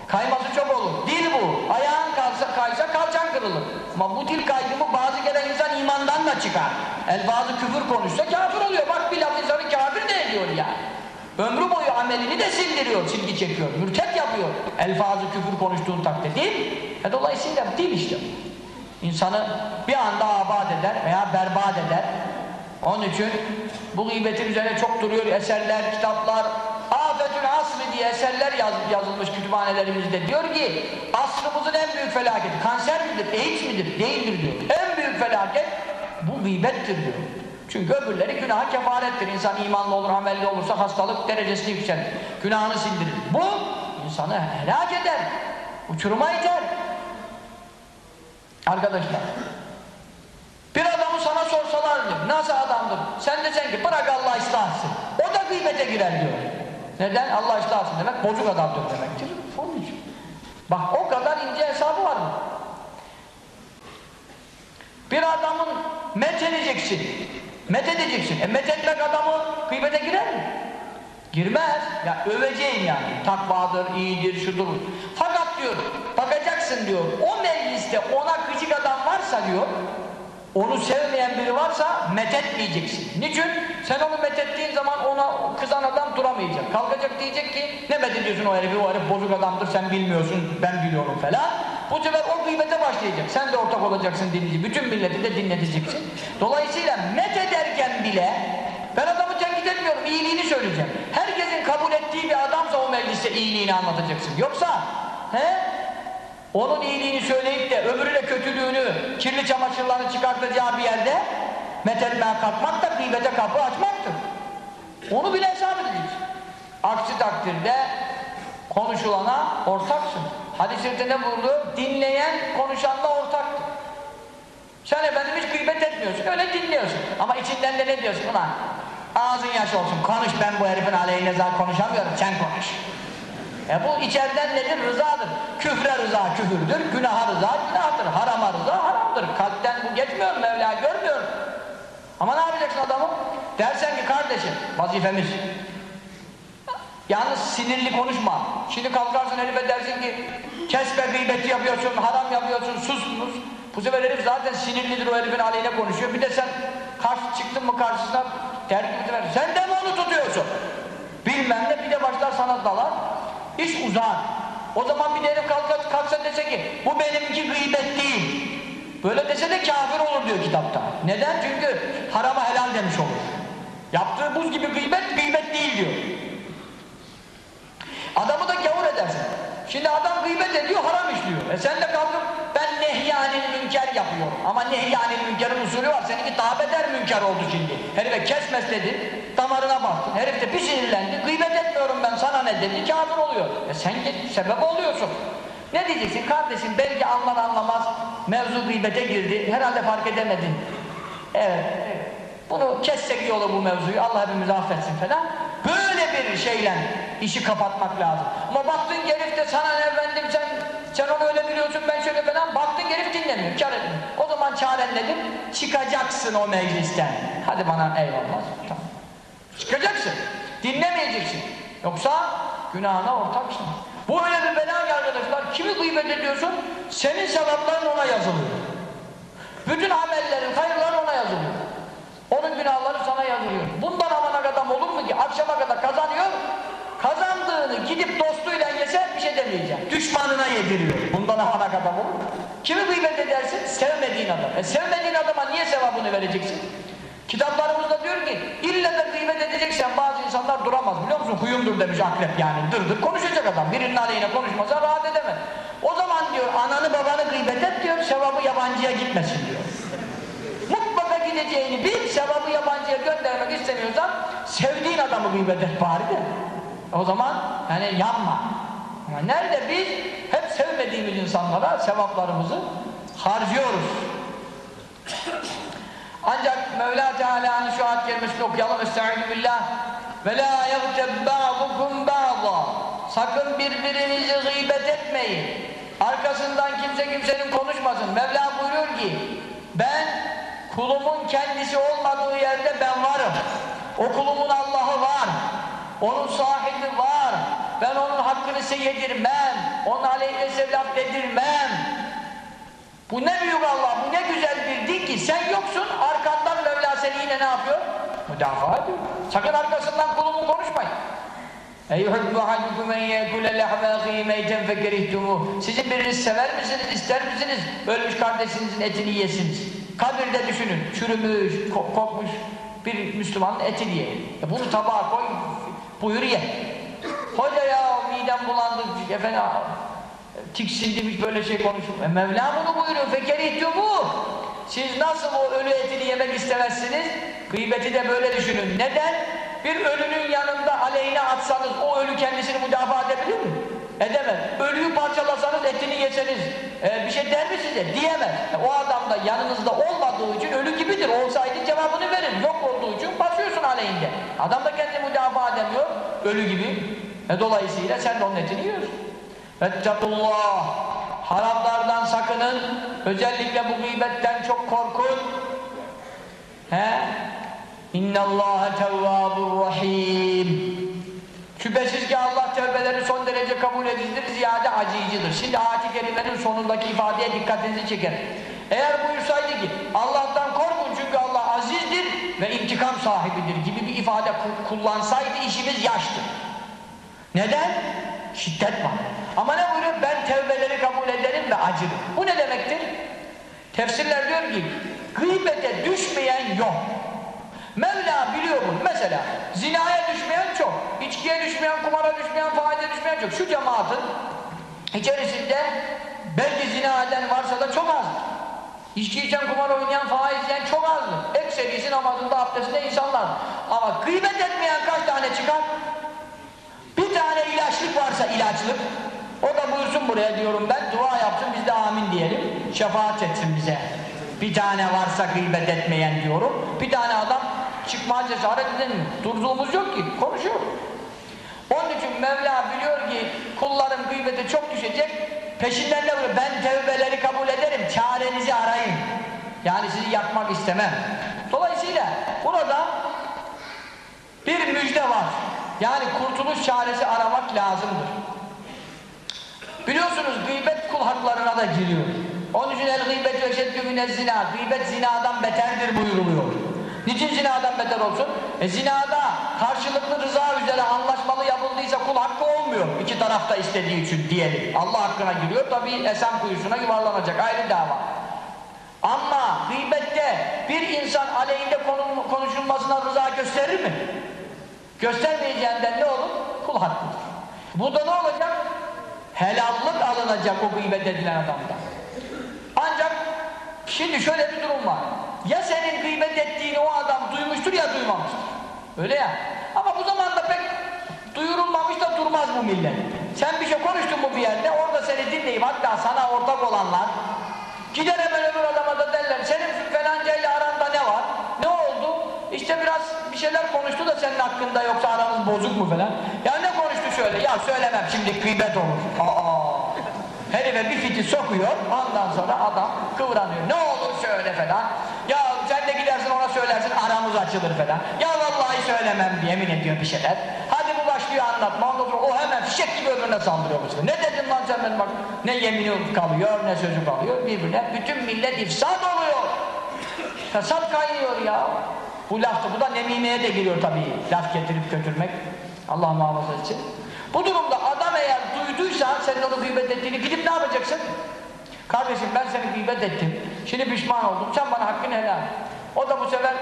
Kayması çok olur. Dil bu. Ayağın kalsa, kaysa kalçan kırılır. Ama bu dil kaygımı bazı kere insan imandan da çıkar. El bazı küfür konuşsa kafir oluyor. Bak bir laf insanı kafir de ediyor ya. Ömrü boyu amelini de sildiriyor, silgi çekiyor. Mürtet yapıyor. Elfazı küfür konuştuğun takdirde değil mi? E dolayısıyla dil işte. İnsanı bir anda abad eder veya berbat eder. Onun için bu gıybetin üzerine çok duruyor eserler, kitaplar. Afetül Asrı diye eserler yaz, yazılmış kütüphanelerimizde. Diyor ki asrımızın en büyük felaketi kanser midir, AIDS midir? Değildir diyor. En büyük felaket bu gıybettir diyor. Çünkü öbürleri günaha kefarettir. İnsan imanlı olur, amelli olursa hastalık derecesini yükselir. Günahını sindirir. Bu insanı helak eder. Uçuruma iter. Arkadaşlar bir adamı sana sorsalardı nasıl adamdır? Sen desen ki bırak Allah ıslah etsin. O da gıybete girer diyor. Neden? Allah ıslah etsin demek bozuk adamdır demektir. Onun için. Bak o kadar ince hesabı var mı? Bir adamın met edeceksin. Met edeceksin. E met etmek adamı gıybete girer mi? Girmez. Ya öveceğim yani. Takvadır, iyidir, şudur. Fakat diyor, bakacaksın diyor. O mecliste ona gıcık adam varsa diyor, onu sevmeyen biri varsa methetmeyeceksin. Niçin? Sen onu methettiğin zaman ona kızan adam duramayacak. Kalkacak diyecek ki ne methediyorsun o herifi, o herif bozuk adamdır sen bilmiyorsun, ben biliyorum falan. Bu sefer o gıybete başlayacak. Sen de ortak olacaksın dinleyici. Bütün milleti de dinleteceksin. Dolayısıyla methederken bile ben adamı tenkit etmiyorum, iyiliğini söyleyeceğim. Herkesin kabul ettiği bir adamsa o mecliste iyiliğini anlatacaksın. Yoksa he? Onun iyiliğini söyleyip de öbürüne kötülüğünü, kirli çamaşırlarını çıkartacağı bir yerde methetmeye kalkmak da gıybete kapı açmaktır. Onu bile hesap edeceksin. Aksi takdirde konuşulana ortaksın. Hadis-i ne buyurdu? Dinleyen konuşanla ortaktır. Sen efendim hiç gıybet etmiyorsun, öyle dinliyorsun. Ama içinden de ne diyorsun ulan? Ağzın yaş olsun, konuş ben bu herifin aleyhine zaten konuşamıyorum, sen konuş. E bu içeriden nedir? Rızadır. Küfre rıza küfürdür, günaha rıza günahtır, harama rıza haramdır. Kalpten bu geçmiyor Mevla görmüyor. Ama ne yapacaksın adamı? Dersen ki kardeşim, vazifemiz. Yalnız sinirli konuşma. Şimdi kalkarsın herife dersin ki kesme gıybeti yapıyorsun, haram yapıyorsun, sus sus. Bu sefer herif zaten sinirlidir o herifin aleyhine konuşuyor. Bir de sen karşı çıktın mı karşısına terk sefer sen de mi onu tutuyorsun? Bilmem ne bir de başlar sana dalar. İş uzar. O zaman bir de herif kalksa, kalksa dese ki bu benimki gıybet değil. Böyle dese de kafir olur diyor kitapta. Neden? Çünkü harama helal demiş olur. Yaptığı buz gibi gıybet, gıybet değil diyor. Adamı da gavur edersin. Şimdi adam gıybet ediyor, haram işliyor. E sen de kalkıp ben nehyanil münker yapıyorum. Ama nehyanil münkerin usulü var. Seninki daha beter münker oldu şimdi. Herife kesmez dedi, damarına baktın. Herif de bir sinirlendi, gıybet etmiyorum ben sana ne dedi, kafir oluyor. E sen sebep oluyorsun. Ne diyeceksin kardeşim belki anlar anlamaz mevzu gıybete girdi. Herhalde fark edemedin. Evet, evet. Bunu kessek iyi olur bu mevzuyu. Allah hepimizi affetsin falan. Böyle bir şeyle işi kapatmak lazım. Ama baktın herif de sana ne efendim sen sen onu öyle biliyorsun ben şöyle falan baktın herif dinlemiyor. Kar etmiyor. O zaman çaren nedir? Çıkacaksın o meclisten. Hadi bana eyvallah. Tamam. Çıkacaksın. Dinlemeyeceksin. Yoksa günahına ortaksın. Bu öyle bir bela ki arkadaşlar. Kimi gıybet ediyorsun? Senin sevapların ona yazılıyor. Bütün amellerin, hayırların ona yazılıyor. Onun günahları sana yazılıyor. Bundan amanak adam olur mu ki? Akşama kadar kazanıyor. Kazandığını gidip dostuyla yese bir şey demeyeceğim. Düşmanına yediriyor. Bundan amanak adam olur? Kimi gıybet edersin? Sevmediğin adam. E sevmediğin adama niye sevabını vereceksin? Kitaplarımızda diyor ki ille de gıybet edeceksen bazı insanlar duramaz biliyor musun? Huyumdur demiş akrep yani dırdır konuşacak adam birinin aleyhine konuşmasa rahat edemez. O zaman diyor ananı babanı gıybet et diyor sevabı yabancıya gitmesin diyor. Gideceğini bil sevabı yabancıya göndermek istemiyorsan sevdiğin adamı gıybet et bari de. O zaman yani yanma. Ama nerede biz hep sevmediğimiz insanlara sevaplarımızı harcıyoruz. Ancak Mevla Teala'nın şu ayet kelimesini okuyalım. Estaizu billah. Ve la yagteb ba'dukum ba'da. Sakın birbirinizi gıybet etmeyin. Arkasından kimse kimsenin konuşmasın. Mevla buyuruyor ki ben kulumun kendisi olmadığı yerde ben varım. O kulumun Allah'ı var. Onun sahibi var. Ben onun hakkını size yedirmem. Onun aleyhine sevlap dedirmem. Bu ne büyük Allah, bu ne güzel bir din ki sen yoksun, arkandan Mevla seni yine ne yapıyor? Müdafaa ediyor. Sakın arkasından kulumu konuşmayın. اَيُحُبُّ حَدُكُمْ اَنْ يَكُلَ لَحْمَ اَخِي مَيْتًا فَكَرِهْتُمُ Sizin biriniz sever misiniz, ister misiniz? Ölmüş kardeşinizin etini yiyesiniz. Kabirde düşünün, çürümüş, kokmuş bir Müslümanın etini yiyelim. E bunu tabağa koy, buyur ye. Hoca ya midem bulandı, efendim tiksindim hiç böyle şey konuşup. E Mevla bunu buyuruyor. Fekeri diyor bu. Siz nasıl o ölü etini yemek istemezsiniz? Gıybeti de böyle düşünün. Neden? Bir ölünün yanında aleyhine atsanız o ölü kendisini müdafaa edebilir mi? Edemez. Ölüyü parçalasanız etini yeseniz e, bir şey der mi size? Diyemez. E, o adam da yanınızda olmadığı için ölü gibidir. Olsaydı cevabını verir. Yok olduğu için basıyorsun aleyhinde. Adam da kendini müdafaa edemiyor. Ölü gibi. E, dolayısıyla sen de onun etini yiyorsun. Fettakullah haramlardan sakının özellikle bu gıybetten çok korkun he innallâhe tevvâbur rahîm şüphesiz ki Allah tövbeleri son kabul edicidir ziyade acıyıcıdır şimdi ayet-i kerimenin sonundaki ifadeye dikkatinizi çeker eğer buyursaydı ki Allah'tan korkun çünkü Allah azizdir ve intikam sahibidir gibi bir ifade kullansaydı işimiz yaştı neden? şiddet var ama ne buyuruyor? Ben tevbeleri kabul ederim ve acırım. Bu ne demektir? Tefsirler diyor ki gıybete düşmeyen yok. Mevla biliyor bunu. Mesela zinaya düşmeyen çok. içkiye düşmeyen, kumara düşmeyen, faize düşmeyen çok. Şu cemaatin içerisinde belki zina eden varsa da çok az. İçki içen, kumar oynayan, faiz yiyen çok azdır. Ekserisi namazında, abdestinde insanlar. Ama gıybet etmeyen kaç tane çıkar? Bir tane ilaçlık varsa ilaçlık, o da buyursun buraya diyorum ben, dua yapsın biz de amin diyelim, şefaat etsin bize. Bir tane varsa gıybet etmeyen diyorum. Bir tane adam çıkmaya cesaret edemiyor. Durduğumuz yok ki. Konuşuyor. Onun için Mevla biliyor ki kulların gıybeti çok düşecek. Peşinden de vuruyor. Ben tevbeleri kabul ederim. Çarenizi arayın. Yani sizi yakmak istemem. Dolayısıyla burada bir müjde var. Yani kurtuluş çaresi aramak lazımdır. Biliyorsunuz gıybet kul haklarına da giriyor. Onun için el gıybet ve şeddü zina. Gıybet zinadan beterdir buyuruluyor. Niçin zinadan beter olsun? E zinada karşılıklı rıza üzere anlaşmalı yapıldıysa kul hakkı olmuyor. İki tarafta istediği için diyelim. Allah hakkına giriyor tabii esen kuyusuna yuvarlanacak ayrı dava. Ama gıybette bir insan aleyhinde konuşulmasına rıza gösterir mi? Göstermeyeceğinden ne olur? Kul hakkıdır. Bu da ne olacak? Helallık alınacak o gıybet edilen adamdan. Ancak şimdi şöyle bir durum var. Ya senin gıybet ettiğini o adam duymuştur ya duymamıştır. Öyle ya. Ama bu zamanda pek duyurulmamış da durmaz bu millet. Sen bir şey konuştun mu bir yerde orada seni dinleyip hatta sana ortak olanlar gider hemen öbür adama da derler senin falancayla aranda ne var? Ne oldu? İşte biraz bir şeyler konuştu da senin hakkında yoksa aranız bozuk mu falan. Ya ne konuştu şöyle? Ya söylemem şimdi gıybet olur. Aa. Herife bir fiti sokuyor, ondan sonra adam kıvranıyor. Ne olur söyle falan. Açılır falan. Ya vallahi söylemem diye yemin ediyor bir şeyler. Hadi bu başlıyor anlatma, ondan sonra o hemen fişek gibi öbürüne saldırıyor bu. Ne dedim lan sen benim bak, ne yemini kalıyor, ne sözü kalıyor birbirine. Bütün millet ifsad oluyor. Fesat kaynıyor ya. Bu laftı, bu da nemimeye de giriyor tabii. Laf getirip götürmek. Allah muhafaza etsin. Bu durumda adam eğer duyduysa senin onu gıybet ettiğini gidip ne yapacaksın? Kardeşim ben seni gıybet ettim. Şimdi pişman oldum. Sen bana hakkını helal O da bu sefer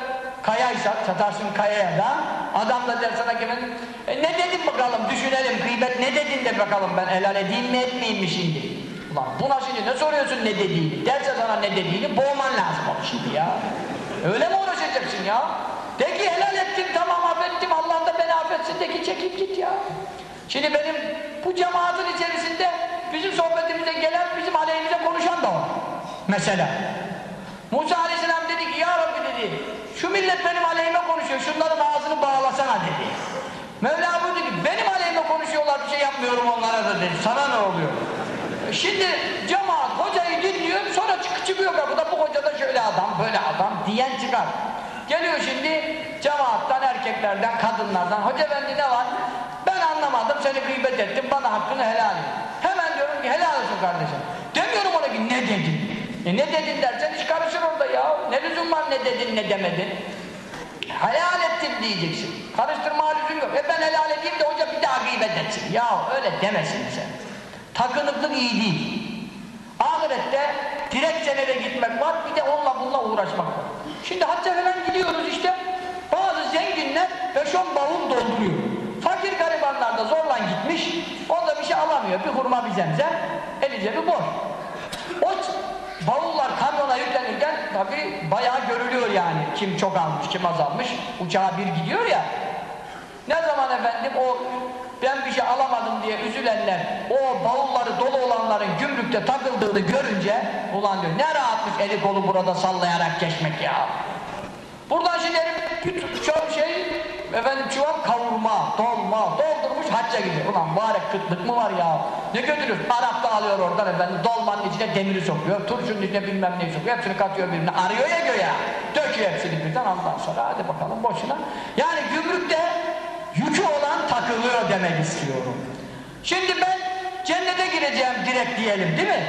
kayaysa, satarsın kayaya da adam da der sana ki e, ne dedim bakalım düşünelim gıybet ne dedin de bakalım ben helal edeyim mi etmeyeyim mi şimdi? Ulan buna şimdi ne soruyorsun ne dediğini? Derse sana ne dediğini boğman lazım onu şimdi ya. Öyle mi uğraşacaksın ya? De ki helal ettim tamam affettim Allah da beni affetsin de ki çekip git ya. Şimdi benim bu cemaatin içerisinde bizim sohbetimize gelen bizim aleyhimize konuşan da var. Mesela. Musa aleyhisselam dedi ki ya Rabbi dedi şu millet benim aleyhime konuşuyor şunların ağzını bağlasana dedi. Mevla buyurdu ki benim aleyhime konuşuyorlar bir şey yapmıyorum onlara da dedi. Sana ne oluyor? E şimdi cemaat hocayı dinliyor sonra çık çıkıyor kapıda bu hoca da şöyle adam böyle adam diyen çıkar. Geliyor şimdi cemaattan erkeklerden kadınlardan hoca efendi ne var? Ben anlamadım seni gıybet ettim bana hakkını helal et. Hemen diyorum ki helal olsun kardeşim. Demiyorum ona ki ne dedin? E ne dedin dersen iş karışır orada ya. Ne lüzum var ne dedin ne demedin? Helal ettim diyeceksin. Karıştırma lüzum yok. E ben helal edeyim de hoca bir daha gıybet etsin. Ya öyle demesin sen. Takınıklık iyi değil. Ahirette direkt senede gitmek var bir de onunla bununla uğraşmak var. Şimdi hacca falan gidiyoruz işte bazı zenginler 5-10 bavul dolduruyor. Fakir garibanlar da zorla gitmiş, o da bir şey alamıyor. Bir hurma bir zemzem, eli cebi boş. O bavullar kamyona yüklenirken tabi bayağı görülüyor yani. Kim çok almış, kim az almış. Uçağa bir gidiyor ya. Ne zaman efendim o ben bir şey alamadım diye üzülenler o bavulları dolu olanların gümrükte takıldığını görünce ulan diyor ne rahatmış eli kolu burada sallayarak geçmek ya. Buradan şimdi bir şey efendim çuval kavurma, dolma, doldurmuş hacca gidiyor. Ulan mübarek kıtlık mı var ya? Ne götürür? Arap da alıyor oradan efendim dolmanın içine demiri sokuyor, turşunun içine bilmem neyi sokuyor, hepsini katıyor birbirine, arıyor ya göğe. Döküyor hepsini birden ondan sonra hadi bakalım boşuna. Yani gümrükte yükü olan takılıyor demek istiyorum. Şimdi ben cennete gireceğim direkt diyelim değil mi?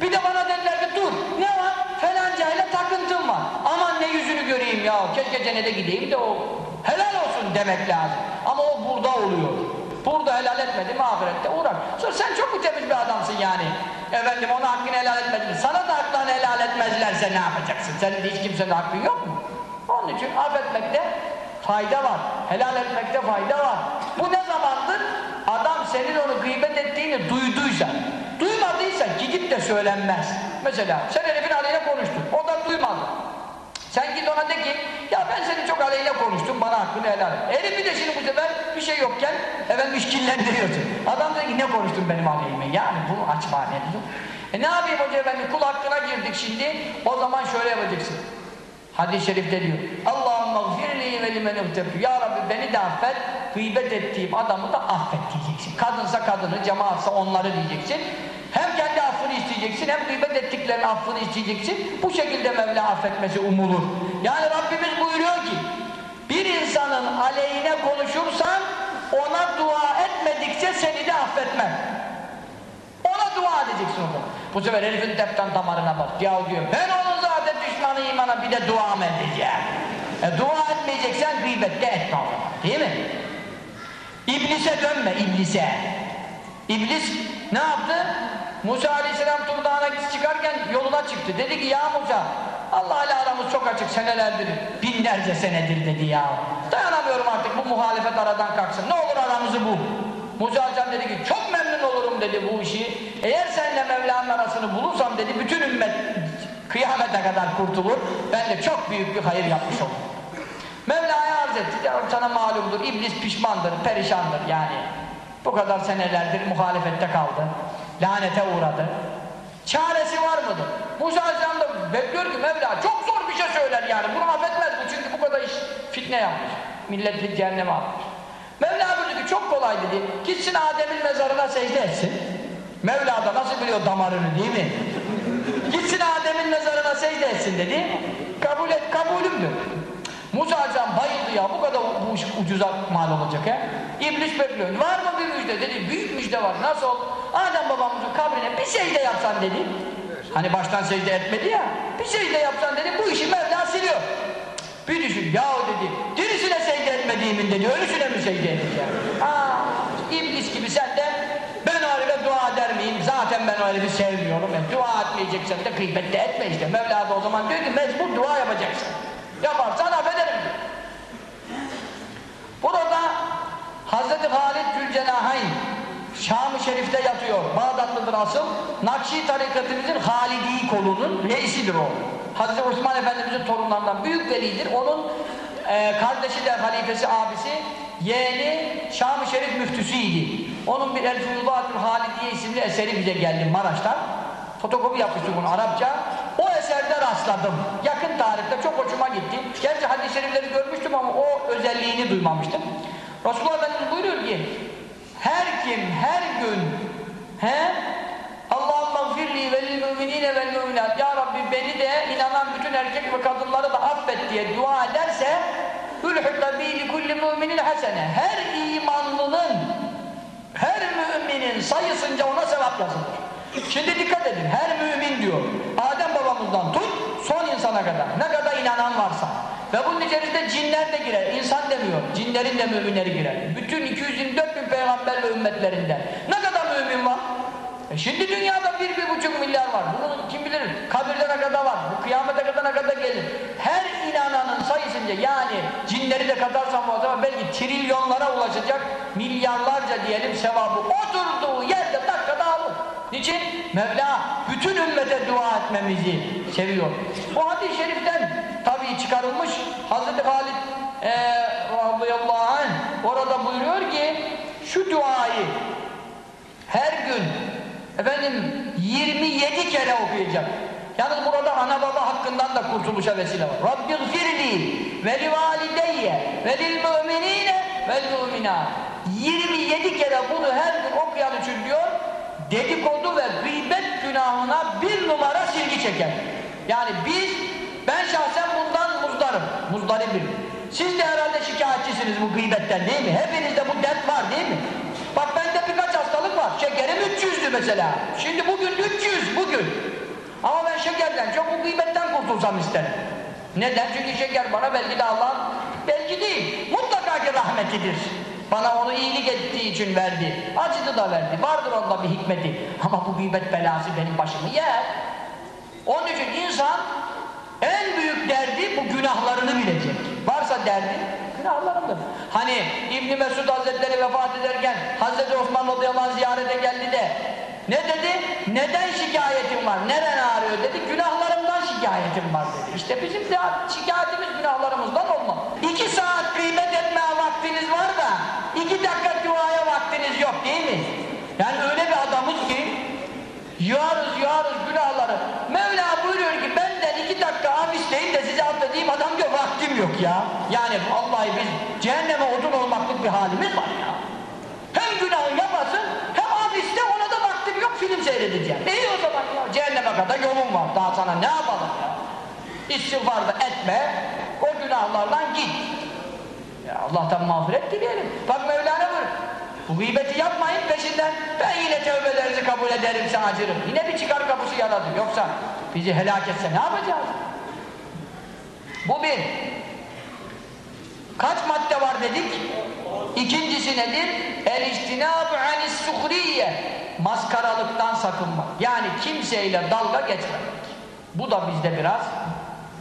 Bir de bana dediler ki dur ne var? Felancayla takıntım var. Aman ne yüzünü göreyim ya keşke cennete gideyim de o helal olsun demek lazım. Ama o burada oluyor. Burada helal etmedi ahirette uğrar. Sonra sen çok mu temiz bir adamsın yani. Efendim ona hakkını helal etmedin. Sana da haklarını helal etmezlerse ne yapacaksın? Senin hiç kimsenin hakkın yok mu? Onun için affetmekte fayda var. Helal etmekte fayda var. Bu ne zamandır? Adam senin onu gıybet ettiğini duyduysa, duymadıysa gidip de söylenmez. Mesela sen herifin aleyhine konuştun, o da duymadı. Sen git ona de ki, ya ben seni çok aleyhine konuştum, bana hakkını helal et. Herifi de şimdi bu sefer bir şey yokken, efendim işkillendiriyorsun. Adam dedi ki, ne konuştun benim aleyhime? Yani bunu açma ne dedim? E ne yapayım hoca efendi kul hakkına girdik şimdi o zaman şöyle yapacaksın. Hadis-i şerifte diyor. Allahümme gfirli ve limen ihtebtu. Ya Rabbi beni de affet, gıybet ettiğim adamı da affet diyeceksin. Kadınsa kadını, cemaatsa onları diyeceksin. Hem kendi affını isteyeceksin, hem gıybet ettiklerinin affını isteyeceksin. Bu şekilde Mevla affetmesi umulur. Yani Rabbimiz buyuruyor ki, bir insanın aleyhine konuşursan, ona dua etmedikçe seni de affetmem. Ona dua edeceksin o zaman. Bu sefer herifin tepten damarına bak. Ya diyor ben onun zaten düşmanı imana bir de dua mı edeceğim? E, dua etmeyeceksen gıybette etme o. Değil mi? İblise dönme iblise. İblis ne yaptı? Musa aleyhisselam Tur Dağı'na çıkarken yoluna çıktı. Dedi ki ya Musa Allah ile aramız çok açık senelerdir. Binlerce senedir dedi ya. Dayanamıyorum artık bu muhalefet aradan kalksın. Ne olur aramızı bul. Musa Aleyhisselam dedi ki çok memnun olurum dedi bu işi. Eğer seninle Mevla'nın arasını bulursam dedi bütün ümmet kıyamete kadar kurtulur. Ben de çok büyük bir hayır yapmış olurum. Mevla'ya arz etti. Sana malumdur. İblis pişmandır, perişandır yani. Bu kadar senelerdir muhalefette kaldı. Lanete uğradı. Çaresi var mıdır? Musa Aleyhisselam da bekliyor ki Mevla çok zor bir şey söyler yani. Bunu affetmez bu çünkü bu kadar iş fitne yapmış. Milletli cehenneme atmış. Mevla buyurdu ki çok kolay dedi. Gitsin Adem'in mezarına secde etsin. Mevla da nasıl biliyor damarını değil mi? Gitsin Adem'in mezarına secde etsin dedi. Kabul et, kabulümdür. Musa Aleyhisselam bayıldı ya bu kadar bu iş ucuza mal olacak ya. İblis bekliyor. Var mı bir müjde dedi. Büyük müjde var. Nasıl oldu? Adem babamızın kabrine bir secde yapsan dedi. Hani baştan secde etmedi ya. Bir secde yapsan dedi bu işi Mevla siliyor. Bir düşün yahu dedi. Dirisine secde etmediğimin dedi. Ölüsüne mi secde edeceğim? Aa, iblis gibi sen de ben o dua eder miyim? Zaten ben o herifi sevmiyorum. Yani dua etmeyeceksen de kıybette etme işte. Mevla da o zaman diyor ki mecbur dua yapacaksın. Yaparsan affederim diyor. Burada Hazreti Halid Zülcenahayn Şam-ı Şerif'te yatıyor. Bağdatlıdır asıl. Nakşi tarikatımızın Halidi kolunun reisidir o. Hazreti Osman Efendimiz'in torunlarından büyük velidir. Onun e, kardeşi de halifesi abisi yeğeni Şam-ı Şerif müftüsüydi. Onun bir El-Fuyudatül Halidiye isimli eseri bize geldi Maraş'tan. Fotokopi yapmıştı bunu Arapça. O eserde rastladım. Yakın tarihte çok hoşuma gitti. Gerçi hadis-i şerifleri görmüştüm ama o özelliğini duymamıştım. Resulullah Efendimiz buyuruyor ki her kim her gün he Allahümme gfirli velil müminine vel müminat Ya Rabbi beni de inanan bütün erkek ve kadınları da affet diye dua ederse Hülhütte bi kulli müminin hasene Her imanlının her müminin sayısınca ona sevap yazılır. Şimdi dikkat edin, her mümin diyor. Adem babamızdan tut, son insana kadar. Ne kadar inanan varsa. Ve bunun içerisinde cinler de girer, insan demiyor. Cinlerin de müminleri girer. Bütün 224 bin peygamber ve ümmetlerinden. Ne kadar mümin var? E şimdi dünyada bir, bir buçuk milyar var. Bunu kim bilir? Kabirde ne kadar var? Bu kıyamete kadar ne kadar gelir? Her inananın sayısınca yani cinleri de katarsan o zaman belki trilyonlara ulaşacak milyarlarca diyelim sevabı oturduğu yerde. Niçin? Mevla bütün ümmete dua etmemizi seviyor. Bu hadis-i şeriften tabii çıkarılmış Hazreti Halid e, radıyallahu anh orada buyuruyor ki şu duayı her gün efendim 27 kere okuyacak. Yalnız burada ana baba hakkından da kurtuluşa vesile var. Rabbi gfirli ve li valideyye ve lil müminine vel müminat. 27 kere bunu her gün okuyan için diyor dedikodu ve gıybet günahına bir numara silgi çeker. Yani biz, ben şahsen bundan muzdarım, muzdaribim. Siz de herhalde şikayetçisiniz bu gıybetten değil mi? Hepinizde bu dert var değil mi? Bak bende birkaç hastalık var. Şekerim 300'dü mesela. Şimdi bugün 300, bugün. Ama ben şekerden çok bu gıybetten kurtulsam isterim. Neden? Çünkü şeker bana belki de Allah'ın, belki değil, mutlaka ki rahmetidir. Bana onu iyilik ettiği için verdi. Acıdı da verdi. Vardır onda bir hikmeti. Ama bu gıybet belası benim başımı yer. Onun için insan en büyük derdi bu günahlarını bilecek. Varsa derdi günahlarındır. Hani İbn Mesud Hazretleri vefat ederken Hazreti Osman radıyallahu ziyarete geldi de ne dedi? Neden şikayetin var? Neren ağrıyor dedi. Günahlarımdan şikayetim var dedi. İşte bizim şikayetimiz günahlarımızdan olma. İki saat kıymet etmeye vaktiniz var da iki dakika duaya vaktiniz yok değil mi? Yani öyle bir adamız ki yiyoruz yiyoruz dakika af isteyin de size affedeyim adam diyor vaktim yok ya. Yani vallahi biz cehenneme odun olmaklık bir halimiz var ya. Hem günahı yapasın hem af iste ona da vaktim yok film seyredeceğim. İyi o zaman ya cehenneme kadar yolun var daha sana ne yapalım ya. İstiğfar da etme o günahlardan git. Ya Allah'tan mağfiret dileyelim. Bak Mevlana buyur. Bu gıybeti yapmayın peşinden. Ben yine tövbelerinizi kabul ederim, sana acırım. Yine bir çıkar kapısı yaradı. Yoksa bizi helak etse ne yapacağız? Bu bir. Kaç madde var dedik? İkincisi nedir? El-istinâbu anis-suhriye. Maskaralıktan sakınmak. Yani kimseyle dalga geçmemek. Bu da bizde biraz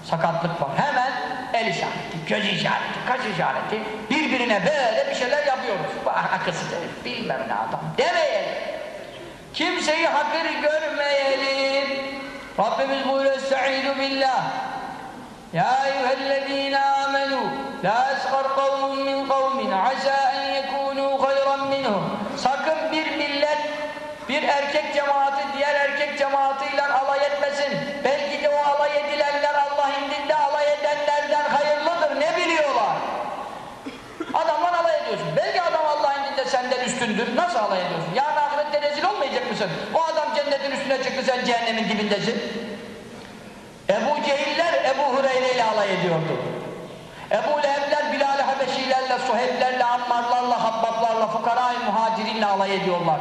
sakatlık var. Hemen el işareti, göz işareti, kaş işareti birbirine böyle bir şeyler yapıyoruz. Bu akılsız herif, bilmem ne adam demeyelim. Kimseyi hakir görmeyelim. Rabbimiz buyuruyor Estaizu billah. Ya eyyühellezine amenu la esgar kavmun min kavmin asa en yekunu hayran minhum. Sakın bir millet bir erkek cemaati diğer erkek cemaatiyle alay etmesin. Belki de o alay edilenler Allah indinde alay edenlerden hayırlıdır. Ne biliyorlar? Adamla alay ediyorsun. Belki adam Allah indinde senden üstündür. Nasıl alay ediyorsun? Yarın ahirette rezil olmayacak mısın? O cennetin üstüne çıktı sen cehennemin dibindesin. Ebu Cehiller Ebu Hureyre ile alay ediyordu. Ebu Lehebler Bilal-i Habeşilerle, Suheblerle, Ammarlarla, Habbablarla, Fukara-i Muhacirinle alay ediyorlar.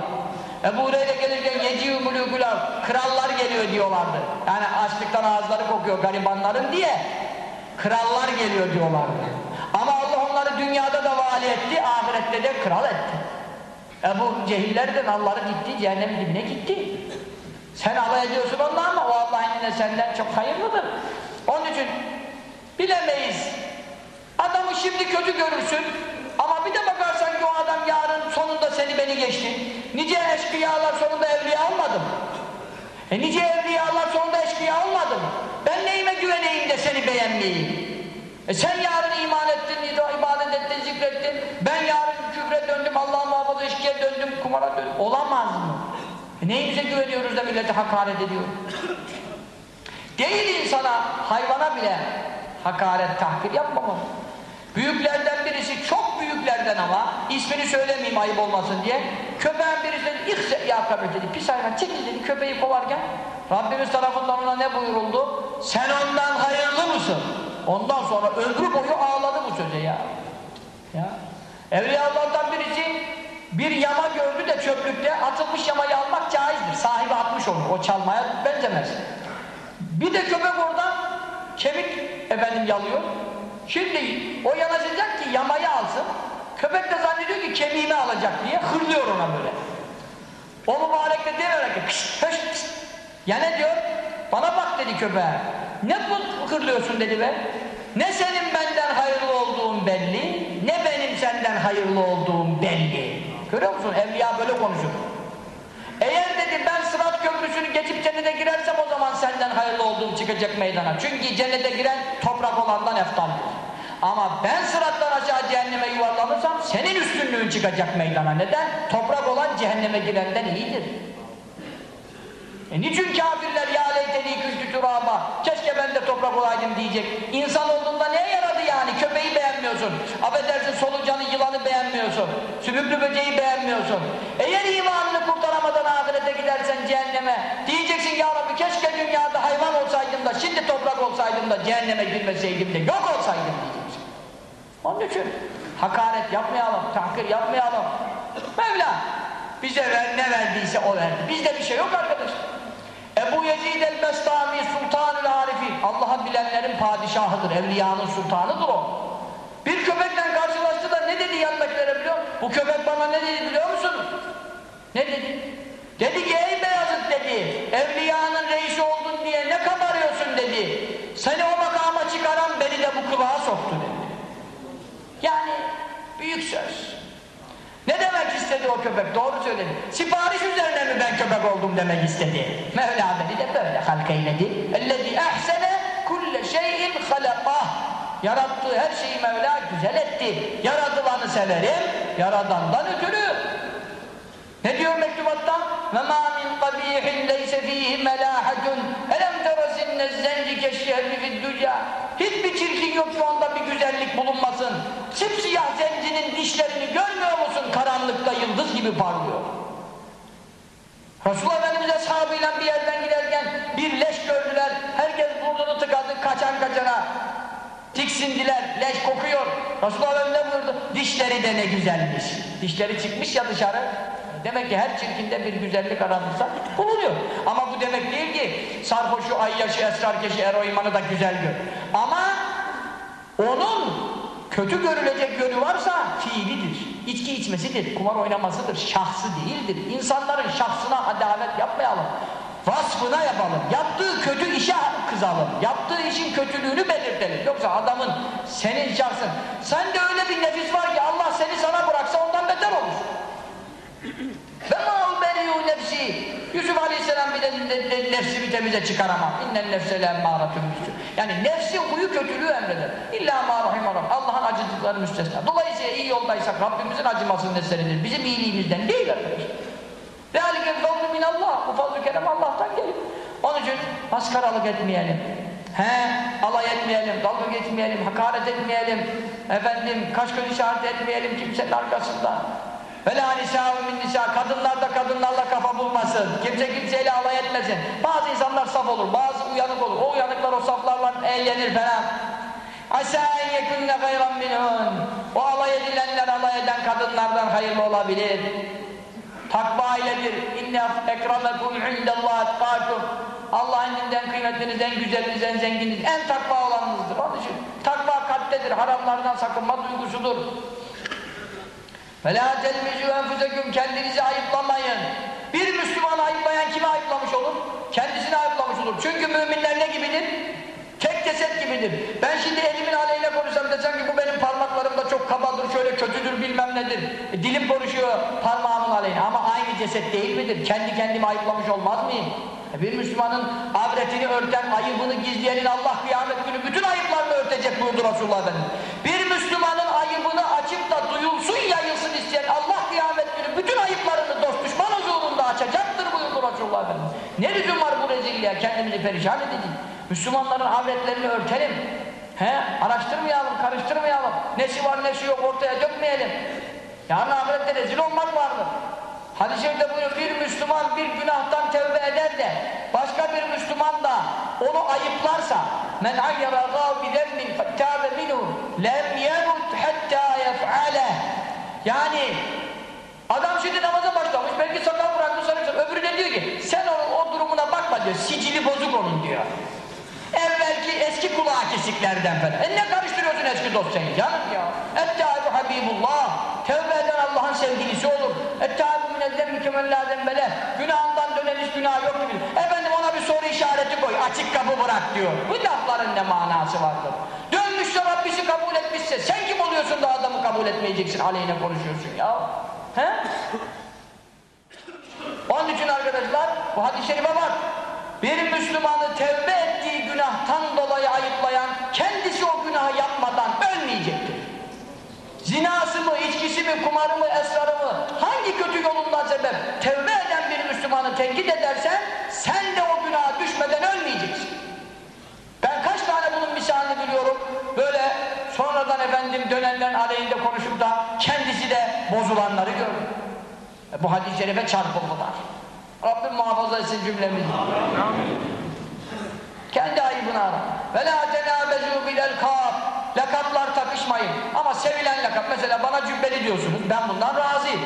Ebu Hureyre gelirken yedi mülüküler, krallar geliyor diyorlardı. Yani açlıktan ağızları kokuyor garibanların diye krallar geliyor diyorlardı. Ama Allah onları dünyada da vali etti, ahirette de kral etti. Ebu Cehiller de nalları gitti, cehennemin dibine gitti. Sen alay ediyorsun onunla ama o Allah'ın yine senden çok hayırlıdır. Onun için bilemeyiz. Adamı şimdi kötü görürsün ama bir de bakarsan ki o adam yarın sonunda seni beni geçti. Nice eşkıyalar sonunda evliya olmadı mı? E nice evliyalar sonunda eşkıya olmadı mı? Ben neyime güveneyim de seni beğenmeyeyim? E sen yarın iman ettin, ibadet ettin, zikrettin. Ben yarın küfre döndüm, Allah'a muhafaza eşkıya döndüm, kumara döndüm. Olamaz mı? E neyimize güveniyoruz da milleti hakaret ediyor? Değil insana, hayvana bile hakaret, tahkir yapmamalı. Büyüklerden birisi, çok büyüklerden ama ismini söylemeyeyim ayıp olmasın diye köpeğin birisi dedi, ihse ya köpek dedi, pis hayvan çekil dedi köpeği kovarken Rabbimiz tarafından ona ne buyuruldu? Sen ondan hayırlı mısın? Ondan sonra ömrü boyu ağladı bu söze ya. ya. Evliyaullah'tan birisi bir yama gördü de çöplükte atılmış yamayı almak caizdir. Sahibi atmış olur. O çalmaya benzemez. Bir de köpek oradan kemik efendim yalıyor. Şimdi o yanaşacak ki yamayı alsın. Köpek de zannediyor ki kemiğimi alacak diye hırlıyor ona böyle. O mübarek de demiyor ki pişt pişt pişt. Ya ne diyor? Bana bak dedi köpeğe. Ne bu hırlıyorsun dedi be. Ne senin benden hayırlı olduğun belli, ne benim senden hayırlı olduğum belli. Görüyor musun? Evliya böyle konuşur. Eğer dedi ben sırat köprüsünü geçip cennete girersem o zaman senden hayırlı olduğum çıkacak meydana. Çünkü cennete giren toprak olandan eftaldir. Ama ben sırattan aşağı cehenneme yuvarlanırsam senin üstünlüğün çıkacak meydana. Neden? Toprak olan cehenneme girenden iyidir. E niçin kafirler ya leyteni küstü turaba keşke ben de toprak olaydım diyecek. İnsan olduğunda neye yaradı yani? Köpeği beğenmiyorsun. Affedersin solucanı yılanı beğenmiyorsun. Sümüklü böceği beğenmiyorsun. Eğer imanını kurtaramadan ahirete gidersen cehenneme diyeceksin ya Rabbi keşke dünyada hayvan olsaydım da şimdi toprak olsaydım da cehenneme girmeseydim de yok olsaydım diyeceksin. Onun için hakaret yapmayalım, tahkir yapmayalım. Mevla bize ver, ne verdiyse o verdi. Bizde bir şey yok arkadaş. Ebu Yezid el-Bestami Sultan-ül Arifin Allah'ı bilenlerin padişahıdır, evliyanın sultanıdır o. Bir köpekle karşılaştı da ne dedi yanındakilere biliyor musun? Bu köpek bana ne dedi biliyor musun? Ne dedi? Dedi ki ey Beyazıt dedi, evliyanın reisi oldun diye ne kabarıyorsun dedi. Seni o makama çıkaran beni de bu kılığa soktu dedi. Yani büyük söz. Ne demek istedi o köpek? Doğru söyledi. Sipariş üzerine mi ben köpek oldum demek istedi. Mevla beni de böyle halk eyledi. اَلَّذِي اَحْسَنَ كُلَّ شَيْءٍ خَلَقَهِ Yarattığı her şeyi Mevla güzel etti. Yaratılanı severim, yaradandan ötürü. ne diyor mektubatta? Ve ma min kabihin leyse fihi melahadun elem terasinne zenci keşşehri fidduca Hiçbir çirkin yok şu anda bir güzellik bulunmasın. Sipsiyah zencinin dişlerini görmüyor musun? Karanlıkta yıldız gibi parlıyor. Resulullah Efendimiz ashabıyla bir yerden giderken bir leş gördüler. Herkes burnunu tıkadı kaçan kaçana. Tiksindiler, leş kokuyor. Resulullah Efendimiz buyurdu? Dişleri de ne güzelmiş. Dişleri çıkmış ya dışarı. Demek ki her çirkinde bir güzellik aranırsa bulunuyor. Ama bu demek değil ki sarhoşu, ayyaşı, esrarkeşi, eroimanı da güzel gör. Ama onun kötü görülecek yönü varsa fiilidir. İçki içmesidir, kumar oynamasıdır, şahsı değildir. İnsanların şahsına adalet yapmayalım. Vasfına yapalım. Yaptığı kötü işe kızalım. Yaptığı işin kötülüğünü belirtelim. Yoksa adamın senin şahsın. Sende öyle bir nefis var ki Allah seni sana bıraksa ondan beter olur. Ben o beriyu nefsi. Yusuf Aleyhisselam bile de, de, nefsimi temize çıkaramam. İnnen nefse lemmâratun Yani nefsi huyu kötülüğü emreder. İlla mâ rahimarab. Allah'ın acıdıkları müstesna. Dolayısıyla iyi yoldaysak Rabbimizin acımasının eseridir. Bizim iyiliğimizden değil arkadaşlar. ذَٰلِكَ الْفَضْلُ مِنَ اللّٰهِ Bu fazl-ı kerem Allah'tan gelir. Onun için maskaralık etmeyelim. He, alay etmeyelim, dalga geçmeyelim, hakaret etmeyelim. Efendim, kaş göz işaret etmeyelim kimsenin arkasında. Ve la nisâ'u min nisâ. Kadınlar da kadınlarla kafa bulmasın. Kimse kimseyle alay etmesin. Bazı insanlar saf olur, bazı uyanık olur. O uyanıklar o saflarla eğlenir falan. Asa en yekunne gayran minhun. O alay edilenler alay eden kadınlardan hayırlı olabilir. Takva iledir. İnne ekramekum indallah etkakum. Allah'ın indinden kıymetiniz, en güzeliniz, en zenginiz, en takva olanınızdır. Onun için takva kalptedir, haramlardan sakınma duygusudur. فَلَا تَلْمِزُوا اَنْفُسَكُمْ Kendinizi ayıplamayın. Bir Müslüman ayıplayan kimi ayıplamış olur? Kendisini ayıplamış olur. Çünkü müminler ne gibidir? Tek ceset gibidir. Ben şimdi elimin aleyhine konuşsam desem ki bu benim parmaklarımda çok kabadır, şöyle kötüdür bilmem nedir. E, dilim konuşuyor parmağımın aleyhine ama aynı ceset değil midir? Kendi kendimi ayıplamış olmaz mıyım? E, bir Müslümanın avretini örten, ayıbını gizleyenin Allah kıyamet günü bütün ayıplarını örtecek buyurdu Resulullah Efendimiz. Bir Müslümanın da duyulsun, yayılsın isteyen Allah kıyamet günü bütün ayıplarını dost düşman huzurunda açacaktır buyurdu Resulullah Efendimiz. Ne lüzum var bu rezilliğe kendimizi perişan edeceğiz. Müslümanların avretlerini örtelim. He, araştırmayalım, karıştırmayalım. Nesi var, nesi yok ortaya dökmeyelim. Yarın ahirette rezil olmak vardır. Hadis-i şerifte buyuruyor, bir Müslüman bir günahtan tevbe eder de başka bir Müslüman da onu ayıplarsa men ayyara gav bi zembin fettâbe minhu lem yemut hatta yef'ale yani adam şimdi namaza başlamış belki sakal bıraktı sarıksın öbürü de diyor ki sen onun o durumuna bakma diyor sicili bozuk onun diyor Evvelki eski kulağı kesiklerden falan. E ne karıştırıyorsun eski dosyayı canım ya? Ettâbu Habibullah. Tevbe eden Allah'ın sevgilisi olur. Ettâbu minezzemmi kemellâ zembele. Günahından dönen hiç günah yok gibi. Efendim ona bir soru işareti koy. Açık kapı bırak diyor. Bu lafların ne manası vardır? Dönmüşse Rabbisi kabul etmişse sen kim oluyorsun da adamı kabul etmeyeceksin aleyhine konuşuyorsun ya? He? Onun için arkadaşlar bu hadis-i şerife bak. Bir Müslümanı tevbe ettiği günahtan dolayı ayıplayan kendisi o günahı yapmadan ölmeyecektir. Zinası mı, içkisi mi, kumarı mı, esrarı mı, hangi kötü yolundan sebep tevbe eden bir Müslümanı tenkit edersen sen de o günaha düşmeden ölmeyeceksin. Ben kaç biliyorum. Böyle sonradan efendim dönenlerin aleyhinde konuşup da kendisi de bozulanları gördüm. E, bu hadis-i şerife çarpıldılar. Rabbim muhafaza etsin cümlemizi. Kendi ayıbını ara. Ve la tenabezu bil elkab. Lakaplar takışmayın. Ama sevilen lakap. Mesela bana cübbeli diyorsunuz. Ben bundan razıyım.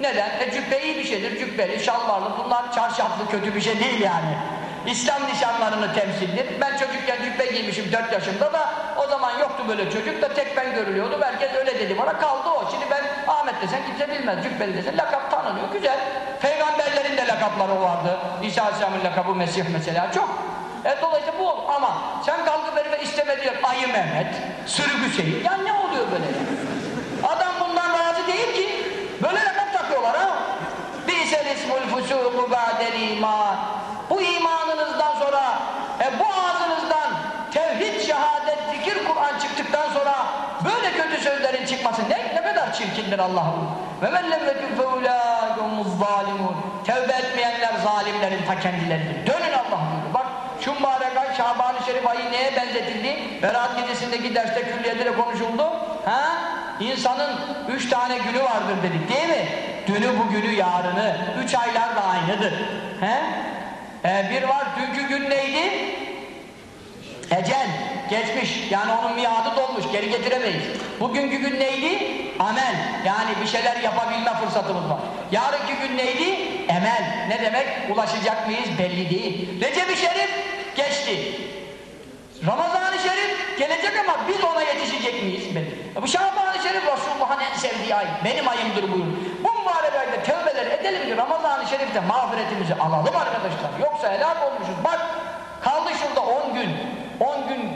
Neden? E cübbe iyi bir şeydir. Cübbeli, şalvarlı. Bunlar çarşaflı kötü bir şey değil yani. İslam nişanlarını temsildir. Ben çocukken cübbe giymişim 4 yaşımda da o zaman yoktu böyle çocuk da tek ben görülüyordu. Herkes öyle dedi bana kaldı o. Şimdi ben Ahmet desen kimse bilmez. Cübbeli desen lakap tanınıyor. Güzel. Peygamberlerin de lakapları vardı. İsa Aleyhisselam'ın lakabı Mesih mesela çok. E dolayısıyla bu ama sen kalkıp herife isteme diyor Ayı Mehmet, Sürgü Seyit. Ya ne oluyor böyle? Adam bundan razı değil ki. Böyle lakap takıyorlar ha. Bisel ismul fusuku ba'del iman. Bu imanınızdan sözlerin çıkması ne, ne kadar çirkindir Allah'ım. Ve men lem yetub feulâkumuz zalimun. Tevbe etmeyenler zalimlerin ta kendileridir. Dönün Allah'ım. Bak şu mübarek ay Şaban Şerif ayı neye benzetildi? Berat gecesindeki derste külliyede de konuşuldu. Ha? İnsanın üç tane günü vardır dedik değil mi? Dünü, bugünü, yarını. Üç aylar da aynıdır. He? Ee, bir var, dünkü gün neydi? Ecel, geçmiş. Yani onun miadı dolmuş, geri getiremeyiz. Bugünkü gün neydi? Amel. Yani bir şeyler yapabilme fırsatımız var. Yarınki gün neydi? Emel. Ne demek? Ulaşacak mıyız? Belli değil. Recep-i Şerif geçti. Ramazan-ı Şerif gelecek ama biz ona yetişecek miyiz? Belli. Bu Şaban-ı Şerif Resulullah'ın en sevdiği ay. Benim ayımdır buyurun. Bu mübarek ayda tövbeler edelim ki Ramazan-ı Şerif'te mağfiretimizi alalım arkadaşlar. Yoksa helak olmuşuz. Bak kaldı şurada 10 gün. 10 gün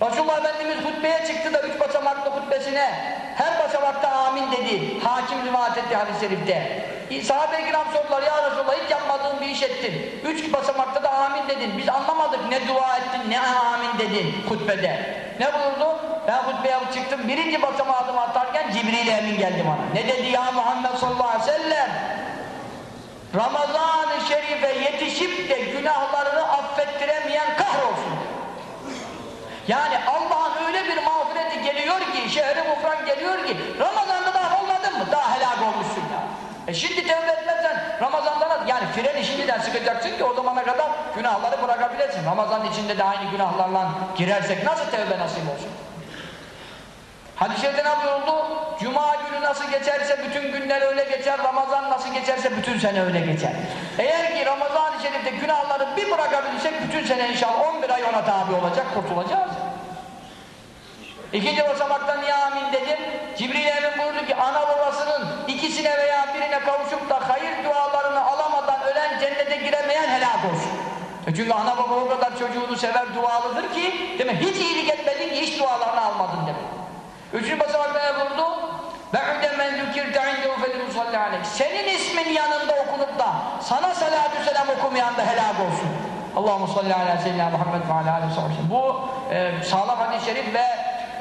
Resulullah Efendimiz hutbeye çıktı da üç basamaklı hutbesine her basamakta amin dedi. Hakim rivayet etti hadis-i şerifte. Sahabe-i kiram sordular ya Resulullah hiç yapmadığın bir iş ettin. Üç basamakta da amin dedin. Biz anlamadık ne dua ettin ne amin dedin hutbede. Ne buyurdu? Ben hutbeye çıktım birinci basamağı adım atarken Cibril Emin geldi bana. Ne dedi ya Muhammed sallallahu aleyhi ve sellem? Ramazan-ı Şerif'e yetişip de günahlarını affettiremeyen kahrolsun. Yani Allah'ın öyle bir mağfireti geliyor ki, şehri mufran geliyor ki Ramazan'da daha olmadın mı? Daha helak olmuşsun ya. E şimdi tevbe etmezsen Ramazan'da yani freni şimdiden sıkacaksın ki o zamana kadar günahları bırakabilesin. Ramazan içinde de aynı günahlarla girersek nasıl tevbe nasip olsun? Hadis-i şerifte ne buyurdu? Cuma günü nasıl geçerse bütün günler öyle geçer, Ramazan nasıl geçerse bütün sene öyle geçer. Eğer ki Ramazan-ı Şerif'te günahları bir bırakabilirsek bütün sene inşallah 11 ay ona tabi olacak, kurtulacağız. İkinci basamakta niye amin dedim? Cibril Emin buyurdu ki ana babasının ikisine veya birine kavuşup da hayır dualarını alamadan ölen cennete giremeyen helak olsun. E çünkü ana baba o kadar çocuğunu sever dualıdır ki değil mi? Hiç iyilik etmedin ki hiç dualarını almadın demek. Üçüncü basamakta ne buyurdu? بَعُدَ مَنْ ذُكِرْتَ عِنْدَهُ فَلِمُصَلِّ عَلَيْهِ Senin ismin yanında okunup da sana salatü selam okumayan da helak olsun. Allahu salli ala seyyidina Muhammed ve ala aleyhi ve Bu e, sağlam hadis-i şerif ve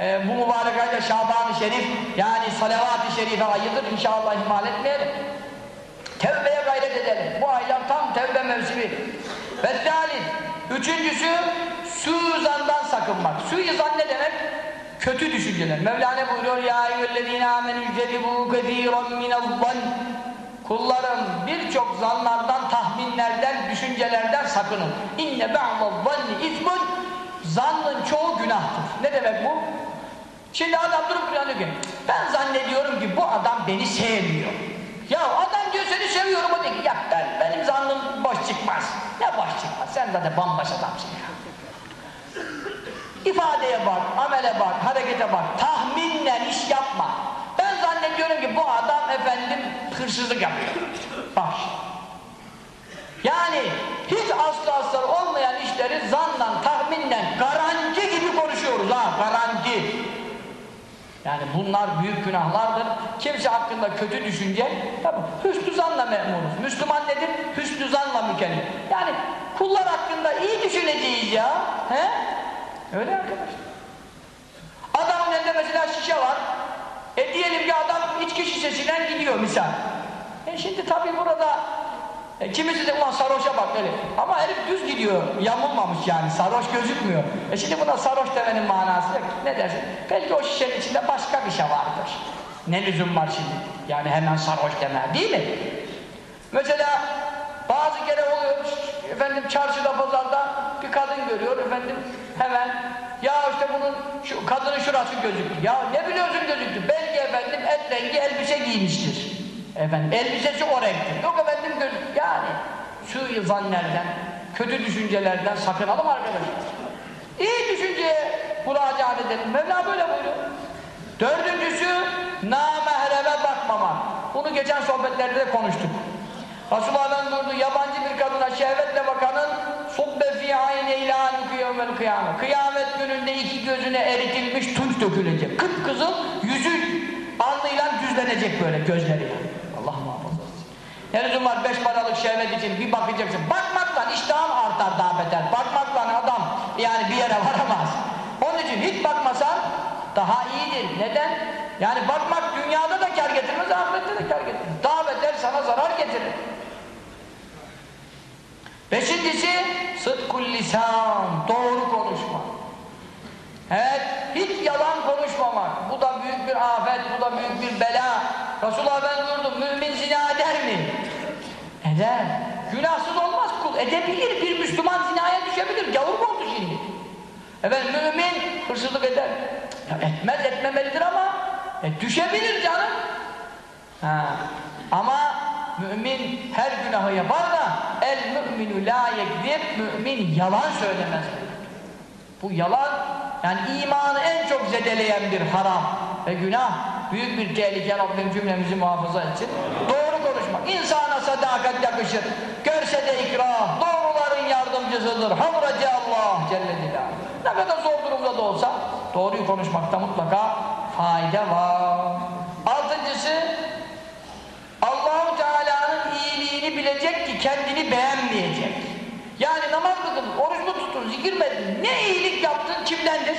e, bu mübarek ayda Şaban-ı Şerif yani salavat-ı şerife ayıdır. İnşallah ihmal etmeyelim. Tevbeye gayret edelim. Bu aylar tam tevbe mevsimi. Ve Üçüncüsü suizandan sakınmak. Suizan ne demek? Kötü düşünceler. Mevlana buyuruyor ya eyyühellezine amenü cedibu kethiren minel-zann Kullarım birçok zanlardan, tahminlerden, düşüncelerden sakının. İnne ba'dal-zanni izmun Zannın çoğu günahtır. Ne demek bu? Şimdi adam durup duruyor ki ben zannediyorum ki bu adam beni sevmiyor. Ya adam diyor seni seviyorum o diyor ki ya ben, benim zannım boş çıkmaz. Ne boş çıkmaz? Sen de bambaş adamsın ya. İfadeye bak, amele bak, harekete bak. Tahminle iş yapma. Ben zannediyorum ki bu adam efendim hırsızlık yapıyor. Bak. Yani hiç aslı aslar olmayan işleri zanla, tahminle, garanti gibi konuşuyoruz ha, garanti. Yani bunlar büyük günahlardır. Kimse hakkında kötü düşünce, tabi hüsnü zanla memuruz. Müslüman nedir? Hüsnü zanla mükellef. Yani kullar hakkında iyi düşüneceğiz ya. He? Öyle arkadaşlar. Adamın elinde mesela şişe var. E diyelim ki adam içki şişesinden gidiyor misal. E şimdi tabi burada e, kimisi de ulan sarhoşa bak öyle. Ama herif düz gidiyor. Yamulmamış yani. Sarhoş gözükmüyor. E şimdi buna sarhoş demenin manası yok. Ne dersin? Belki o şişenin içinde başka bir şey vardır. Ne lüzum var şimdi? Yani hemen sarhoş deme değil mi? Mesela bazı kere oluyor efendim çarşıda pazarda bir kadın görüyor efendim hemen ya işte bunun şu kadının şurası gözüktü. Ya ne biliyorsun gözüktü? Belki efendim et rengi elbise giymiştir. Efendim elbisesi o renktir. Yok efendim gözük. Yani şu zannerden, kötü düşüncelerden sakınalım arkadaşlar. İyi düşünceye müracaat edelim. Mevla böyle buyuruyor. Dördüncüsü namahreme bakmamak. Bunu geçen sohbetlerde de konuştuk. Resulullah Efendimiz buyurdu, yabancı bir kadına şehvetle bakanın subbe fî ayne ilâ nüküyevvel kıyamet. Kıyamet gününde iki gözüne eritilmiş tunç dökülecek. Kıpkızıl yüzü alnıyla düzlenecek böyle gözleri. Allah muhafaza etsin. Ne lüzum var beş paralık şehvet için bir bakacaksın. Bakmakla iştahın artar daha beter. Bakmakla adam yani bir yere varamaz. Onun için hiç bakmasan daha iyidir. Neden? Yani bakmak dünyada da kar getirmez, ahirette de kar getirir. Daha beter sana zarar getirir. Beşinci İkincisi sıdkul lisan, doğru konuşma. Evet, hiç yalan konuşmamak. Bu da büyük bir afet, bu da büyük bir bela. Resulullah ben durdum, mümin zina eder mi? Eder. Günahsız olmaz kul. Edebilir, bir Müslüman zinaya düşebilir. Gavur mu oldu şimdi? Evet, mümin hırsızlık eder. Ya etmez, etmemelidir ama e, düşebilir canım. Ha. Ama mümin her günahı yapar da el müminü la yekzib mümin yalan söylemez. Bu yalan yani imanı en çok zedeleyen bir haram ve günah büyük bir tehlike Rabbim cümlemizi muhafaza etsin. Doğru konuşmak. İnsana sadakat yakışır. Görse de ikrah. Doğruların yardımcısıdır. Hamraci Allah Celle Celaluhu. Ne kadar zor durumda da olsa doğruyu konuşmakta mutlaka fayda var. Altıncısı Allahu Teala'nın iyiliğini bilecek ki kendini beğenmeyecek. Yani namaz kıldın, oruç mu tuttun, zikir ne iyilik yaptın kimdendir?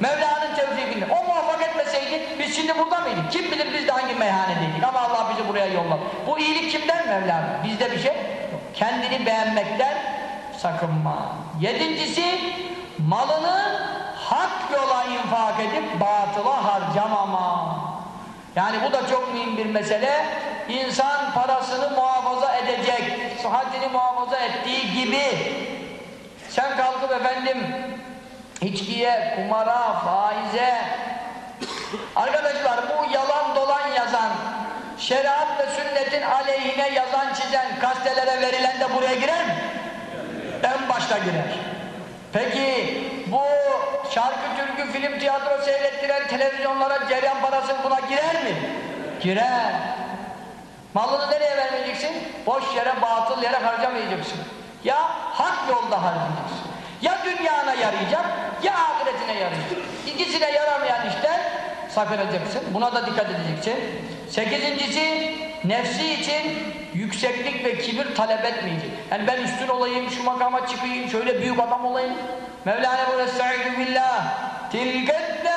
Mevla'nın tevfikinden. O muvaffak etmeseydi biz şimdi burada mıydık? Kim bilir biz de hangi meyhanedeydik ama Allah bizi buraya yolladı. Bu iyilik kimden Mevla'nın? Bizde bir şey yok. Kendini beğenmekten sakınma. Yedincisi malını hak yola infak edip batıla harcamama. Yani bu da çok mühim bir mesele. İnsan parasını muhafaza edecek. Sıhhatini muhafaza ettiği gibi sen kalkıp efendim içkiye, kumara, faize arkadaşlar bu yalan dolan yazan şeriat ve sünnetin aleyhine yazan çizen gazetelere verilen de buraya girer mi? En başta girer. Peki bu şarkı, türkü, film, tiyatro seyrettiren televizyonlara cereyan parası buna girer mi? Girer. Malını nereye vermeyeceksin? Boş yere, batıl yere harcamayacaksın. Ya hak yolda harcayacaksın. Ya dünyana yarayacak, ya ahiretine yarayacak. İkisine yaramayan işten sakınacaksın. Buna da dikkat edeceksin. Sekizincisi, nefsi için yükseklik ve kibir talep etmeyecek. Yani ben üstün olayım, şu makama çıkayım, şöyle büyük adam olayım. Mevlana bu Estaizu billah. Tilket dârul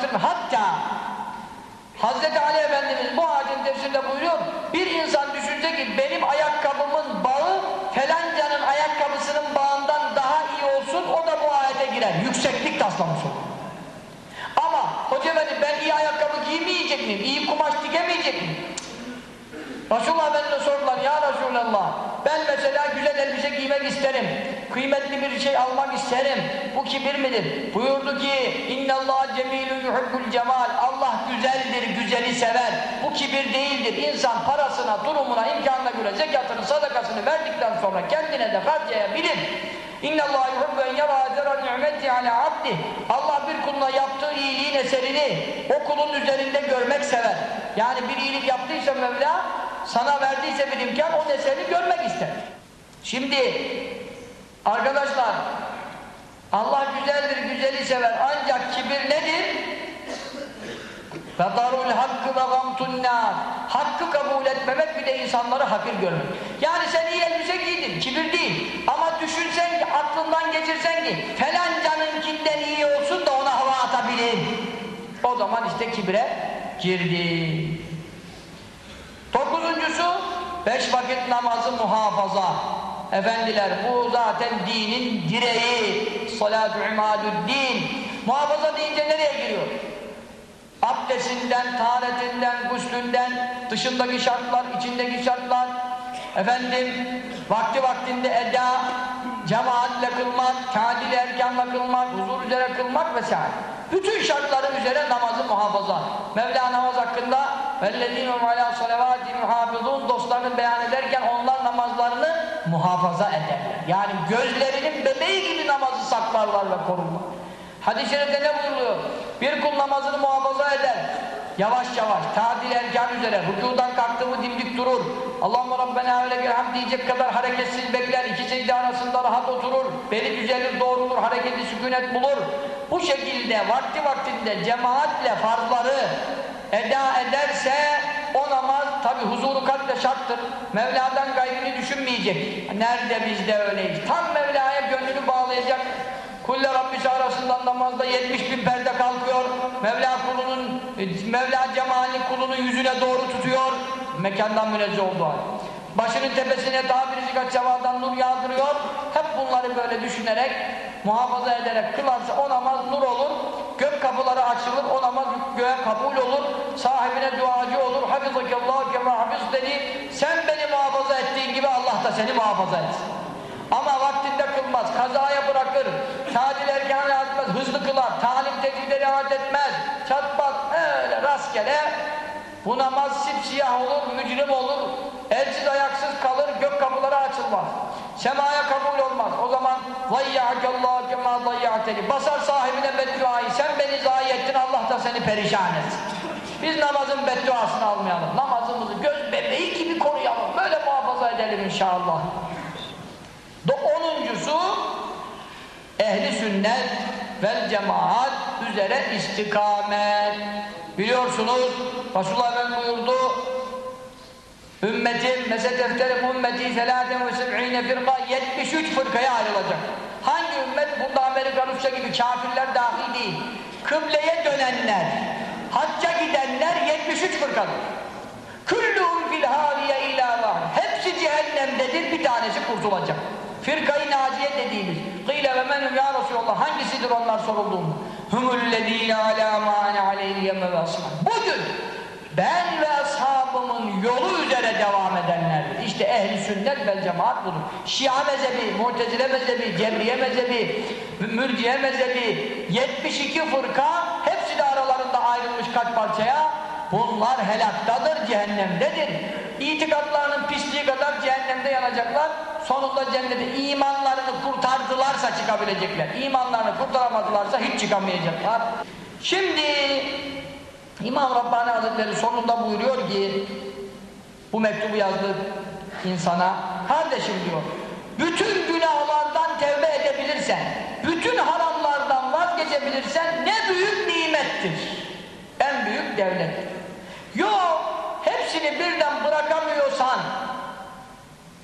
karıştırma. Hatta Hazreti Ali Efendimiz bu ağacın tefsirinde buyuruyor, bir insan düşünse ki benim ayakkabımın bağı felancanın ayakkabısının bağından daha iyi olsun, o da bu ayete girer. Yükseklik taslamış olur. Ama hoca efendi ben iyi ayakkabı giymeyecek miyim? İyi kumaş dikemeyecek miyim? Resulullah Efendimiz'e sordular ya Resulallah ben mesela güzel elbise giymek isterim kıymetli bir şey almak isterim bu kibir midir? buyurdu ki innallah cemilü yuhubbul cemal Allah güzeldir güzeli sever bu kibir değildir insan parasına durumuna imkanına göre zekatını sadakasını verdikten sonra kendine de harcayabilir İnnallâh yuhubbu en yarâ zera ni'meti alâ abdi. Allah bir kuluna yaptığı iyiliğin eserini o kulun üzerinde görmek sever. Yani bir iyilik yaptıysa Mevla sana verdiyse bir imkan o eseri görmek ister. Şimdi arkadaşlar Allah güzeldir, güzeli sever. Ancak kibir nedir? Kadarul hakkı ve gamtun Hakkı kabul etmemek bir de insanları hakir görmek. Yani sen iyi elbise giydin, kibir değil. Ama düşünsen ki, aklından geçirsen ki felancanınkinden iyi olsun da ona hava atabilin. O zaman işte kibre girdi. Beş vakit namazı muhafaza. Efendiler bu zaten dinin direği. Salatu imadüddin. Muhafaza deyince nereye giriyor? abdestinden, taharetinden, guslünden, dışındaki şartlar, içindeki şartlar, efendim, vakti vaktinde eda, cemaatle kılmak, kadil erkanla kılmak, huzur üzere kılmak vesaire. Bütün şartları üzere namazı muhafaza. Mevla namaz hakkında وَالَّذ۪ينَ عَلَى صَلَوَاتِ muhafizun dostlarını beyan ederken onlar namazlarını muhafaza ederler. Yani gözlerinin bebeği gibi namazı saklarlar ve korurlar. Hadis-i şerifte ne buyuruyor? Bir kul namazını muhafaza eder. Yavaş yavaş, tadil erkan üzere, rükudan kalktığı dimdik durur. Allahümme Rabbena ve lekel hamd diyecek kadar hareketsiz bekler. İki secde arasında rahat oturur. Beli düzelir, doğrulur, hareketi sükunet bulur. Bu şekilde vakti vaktinde cemaatle farzları eda ederse o namaz tabi huzuru kalple şarttır. Mevla'dan gayrını düşünmeyecek. Nerede biz de öyleyiz. Tam Mevla'ya gönlünü bağlayacak. Kulle Rabbisi arasından namazda 70 bin perde kalkıyor. Mevla kulunun, Mevla cemali kulunun yüzüne doğru tutuyor. Mekandan münezzeh olduğu hal. Başının tepesine daha birisi kaç sevadan nur yağdırıyor. Hep bunları böyle düşünerek, muhafaza ederek kılarsa o namaz nur olur. Gök kapıları açılır, o namaz göğe kabul olur. Sahibine duacı olur. Hafizakallahu kema hafiz dedi. Sen beni muhafaza ettiğin gibi Allah da seni muhafaza etsin. Ama vaktinde kılmaz, kazaya bırakır, tadil erkanı atmaz, hızlı kılar, talim teknikleri riayet etmez, çatmaz, öyle rastgele bu namaz sipsiyah olur, mücrim olur, elsiz ayaksız kalır, gök kapıları açılmaz. Semaya kabul olmaz. O zaman Allah kemâ zayyâteli. Basar sahibine bedduayı. Sen beni zayi ettin, Allah da seni perişan etsin. Biz namazın bedduasını almayalım. Namazımızı göz bebeği gibi koruyalım. Böyle muhafaza edelim inşallah. Onuncusu ehli sünnet vel cemaat üzere istikamet. Biliyorsunuz Resulullah Efendimiz buyurdu Ümmetim mesetefterim ümmeti selâten ve seb'ine firka 73 fırkaya ayrılacak. Hangi ümmet? Bunda Amerika Rusya gibi kafirler dahil değil. Kıbleye dönenler, hacca gidenler 73 fırkadır. Küllûhum fil hâliye ilâ Hepsi cehennemdedir, bir tanesi kurtulacak. Firkayı naciye dediğimiz. Kıyle ve menhum ya Resulallah hangisidir onlar sorulduğunda? Humullezîne alâ mâne aleyhiyemme ve. Bugün ben ve ashabımın yolu üzere devam edenlerdir. İşte ehli sünnet vel cemaat budur. Şia mezhebi, Mu'tezile mezhebi, Cebriye mezhebi, Mürciye mezhebi, 72 fırka hepsi de aralarında ayrılmış kaç parçaya. Bunlar helaktadır, cehennemdedir. İtikatlarının pisliği kadar cehennemde yanacaklar. Sonunda cennete imanlarını kurtardılarsa çıkabilecekler. İmanlarını kurtaramadılarsa hiç çıkamayacaklar. Şimdi İmam Rabbani Hazretleri sonunda buyuruyor ki bu mektubu yazdı insana kardeşim diyor bütün günahlardan tevbe edebilirsen bütün haramlardan vazgeçebilirsen ne büyük nimettir en büyük devlettir yok hepsini birden bırakamıyorsan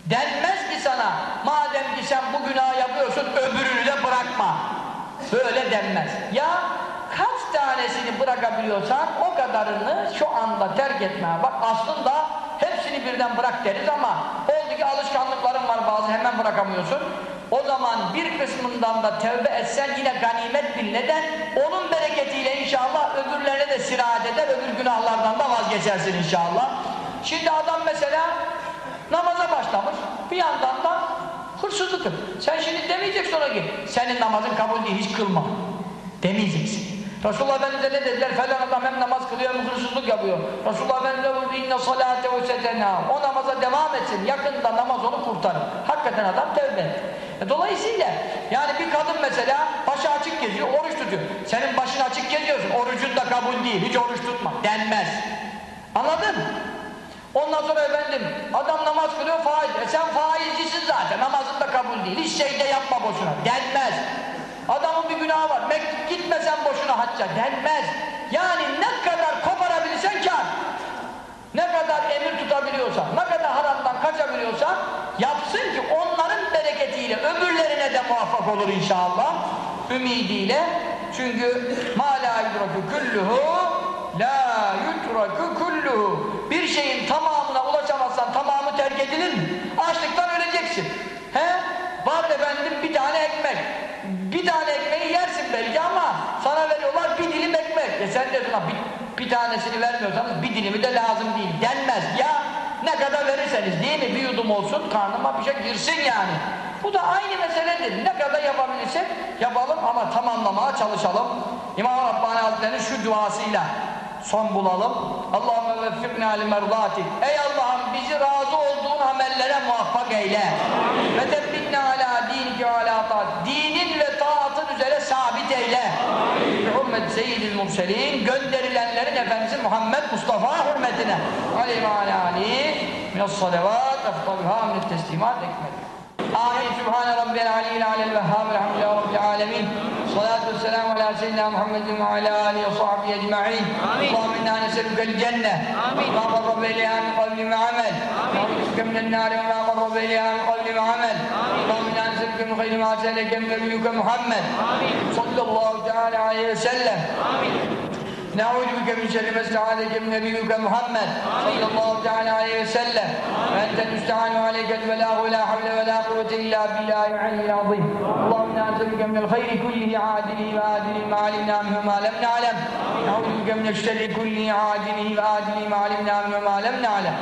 denmez ki sana? Madem ki sen bu günah yapıyorsun öbürünü de bırakma. Böyle denmez. Ya kaç tanesini bırakabiliyorsan o kadarını şu anda terk etmeye bak aslında hepsini birden bırak deriz ama oldu ki alışkanlıkların var bazı hemen bırakamıyorsun o zaman bir kısmından da tövbe etsen yine ganimet bil. Neden? Onun bereketiyle inşallah öbürlerine de sirahat eder öbür günahlardan da vazgeçersin inşallah. Şimdi adam mesela namaza başlamış bir yandan da hırsızlık sen şimdi demeyeceksin ona ki senin namazın kabul değil hiç kılma. Demeyeceksin Resulullah Efendimiz'e ne dediler? Falan adam hem namaz kılıyor hem hırsızlık yapıyor. Resulullah Efendimiz'e vurdu inne salate ve setena. O namaza devam etsin. Yakında namaz onu kurtarır. Hakikaten adam tevbe etti. E, dolayısıyla yani bir kadın mesela başı açık geziyor, oruç tutuyor. Senin başın açık geziyorsun, orucun da kabul değil. Hiç oruç tutma. Denmez. Anladın mı? Ondan sonra efendim adam namaz kılıyor faiz. E sen faizcisin zaten. Namazın da kabul değil. Hiç şeyde yapma boşuna. Denmez. Adamın bir günahı var. Mektup gitmesen boşuna hacca denmez. Yani ne kadar koparabilirsen kar. Ne kadar emir tutabiliyorsan, ne kadar haramdan kaçabiliyorsan yapsın ki onların bereketiyle öbürlerine de muvaffak olur inşallah. Ümidiyle. Çünkü ma la yudraku kulluhu la yudraku kulluhu. Bir şeyin tamamına ulaşamazsan tamamı terk edilir mi? Açlıktan öleceksin. He? Var efendim bir tane ekmek. Bir tane ekmeği yersin belki ama sana veriyorlar bir dilim ekmek. E sen sana bir, bir tanesini vermiyorsanız bir dilimi de lazım değil. Denmez. Ya ne kadar verirseniz değil mi? Bir yudum olsun karnıma bir şey girsin yani. Bu da aynı meseledir. Ne kadar yapabilirsek yapalım ama tamamlamaya çalışalım. İmam Rabbani Hazretleri'nin şu duasıyla son bulalım. Allahümme veffikna li merdati. Ey Allah'ım bizi razı olduğun amellere muvaffak eyle. Ve tebbitna ala dinki ve ala taat. Dinin ve taatın üzere sabit eyle. Hürmet seyyidil murselin gönderilenlerin Efendisi Muhammed Mustafa hürmetine. Aleyhi ve aleyhi minas salavat eftaluha minel teslimat ekmel. Amin. Sübhane Rabbel aliyyil alel vehhab. Elhamdülillahi Rabbil alemin. Salatu ve selamu ala seyyidina Muhammedin ve ala alihi ve sahbihi ecma'in. Allahümme inna neselükel cennet. Amin. Ma marra beyliha min kavli ve amel. Na'udüke minen nâri ve ma marra beyliha min hayri ma seleke min nebiyyüke Muhammed. Sallallahu teala aleyhi ve sellem. نعوذ بك من شر ما استعاذك من نبيك محمد. صلى الله تعالى عليه وسلم. وانت المستعان عليك البلاغ ولا حول ولا قوة إلا بالله العلي العظيم. اللهم نسالك من الخير كله عاجله وآجله ما علمنا منه ما لم نعلم. نعوذ بك من الشر كله عاجله وآجله ما علمنا منه ما لم نعلم.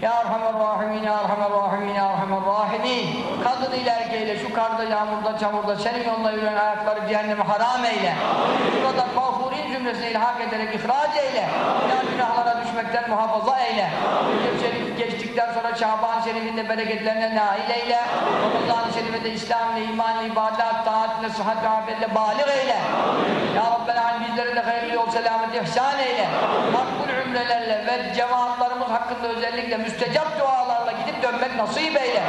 Ya Erhamer Rahimin, Ya Erhamer Rahimin, Ya Erhamer Rahimin. Kadını ile erkeğiyle şu karda, yağmurda, çamurda senin yoluna yürüyen ayakları cehenneme haram eyle. Burada mağfurin zümresine ilhak ederek ihraç eyle. Ya günahlara düşmekten muhafaza eyle. Şerif geçtikten sonra Şaban Şerif'in de bereketlerine nail eyle. Ramazan-ı Şerif'e İslam ile iman ile ibadet, taat ile sıhhat ve afiyetle balik eyle. Ya Rabbel Alem bizlere de hayırlı yol, selamet, ihsan eyle. Makbul ümrelerle ve cemaatlarımız hakkında özellikle müstecap dualarla gidip dönmek nasip eyle.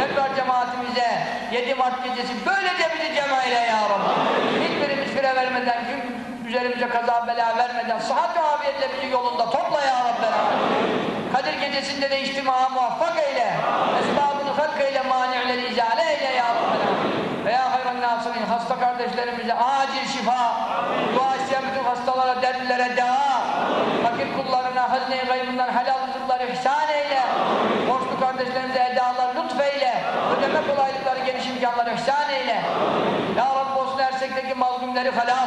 Tekrar cemaatimize 7 Mart gecesi böylece bizi cema eyle ya Rabbi. Hiçbirimiz fire vermeden, üzerimize kaza bela vermeden, sıhhat ve afiyetle bizi yolunda topla ya Rabbi. Kadir gecesinde de içtimaya muvaffak eyle. Esbabını halk eyle, mani'leri izale eyle ya Rabbi. Ve ya hayran nasirin, hasta kardeşlerimize acil şifa, dua isteyen bütün hastalara, dertlere deva, fakir kullarına hazne-i gaybından helal rızıkları ihsan eyle, borçlu kardeşlerimize edalar lütfeyle, ödeme kolaylıkları, geniş imkanları ihsan eyle. Ya Rabbi Bosna Hersek'teki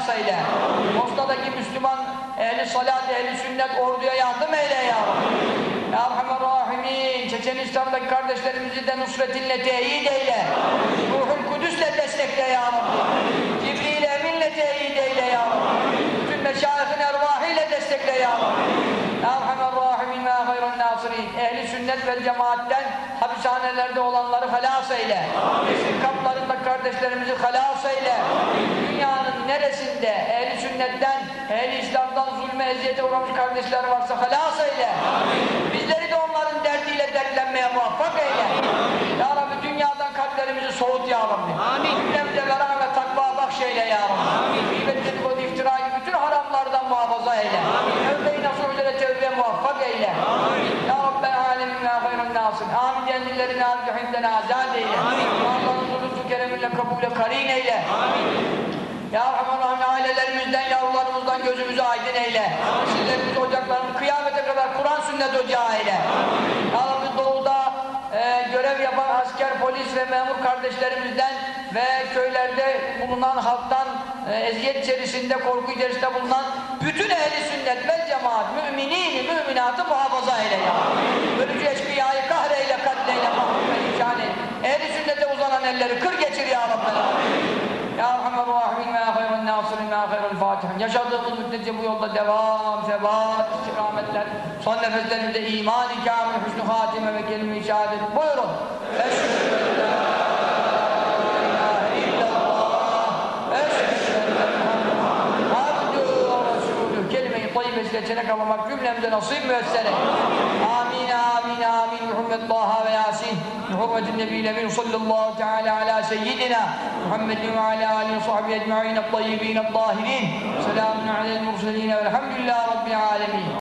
halas eyle. Bosna'daki Müslüman ehli salat, ehli sünnet orduya yardım eyle ya Rabbi. Ya Erhamer Rahimin, Çeçenistan'daki kardeşlerimizi de nusretinle teyit eyle. Ruhul Kudüs'le destekle ya Rabbi. Cibril Emin'le teyit eyle ya Rabbi. Bütün meşayihin ervahıyla destekle ya. Ya Erhamer Rahimin ve hayran nasirin. Ehli sünnet ve cemaatten hapishanelerde olanları halas eyle. Esir kamplarında kardeşlerimizi halas eyle. Dünyanın neresinde ehli sünnetten, ehli İslam'dan zulme, eziyete uğramış kardeşler varsa halas eyle. Bizleri de onların derdiyle dertlenmeye muvaffak eyle. Ya Rabbi dünyadan kalplerimizi soğut ya Rabbi. Amin. Cümlemize vera ve takva bahşeyle ya Rabbi. Amin. Gıybet, dedikodu, iftira gibi bütün haramlardan muhafaza eyle. Amin. Övbe-i nasuh üzere tevbe muvaffak eyle. Amin. Ya Rabbi alemin ve hayran nasın. Amin diyen dillerini arzuhinden azad eyle. Amin. Allah'ın lütfu kereminle kabule karin eyle. Amin. Ya Rahman Rahim ailelerimizden, yavrularımızdan gözümüzü aydın eyle. Sizlerimiz ocaklarımız kıyamete kadar Kur'an eyle. Ya Rabbi doğuda e, görev yapan asker, polis ve memur kardeşlerimizden ve köylerde bulunan halktan e, eziyet içerisinde, korku içerisinde bulunan bütün ehli sünnet ve cemaat, müminin, müminatı muhafaza eyle ya. Ölücü eşkıyayı kahreyle, katleyle, imkan eyle. Ehli sünnete uzanan elleri kır geçir ya Rabbi. Ya Erhamer Rahimin ve hayran nasirin ve ya hayral fatihin. Yaşadığımız müddetçe bu yolda devam, sebat, Son nefeslerinde iman-ı kâmil, hüsnü hatime ve kelime-i şehadet. Buyurun. Eşhedü geçene kalmamak cümlemize nasip müessere. Amin, amin, amin. Muhammed Taha ve Yasin. Hürmetin Nebiyle min sallallahu teala ala seyyidina. Muhammedin ve ala alihi sahbihi ecma'in, tayyibin, tahirin. Selamun alel murselin velhamdülillahi rabbil alemin.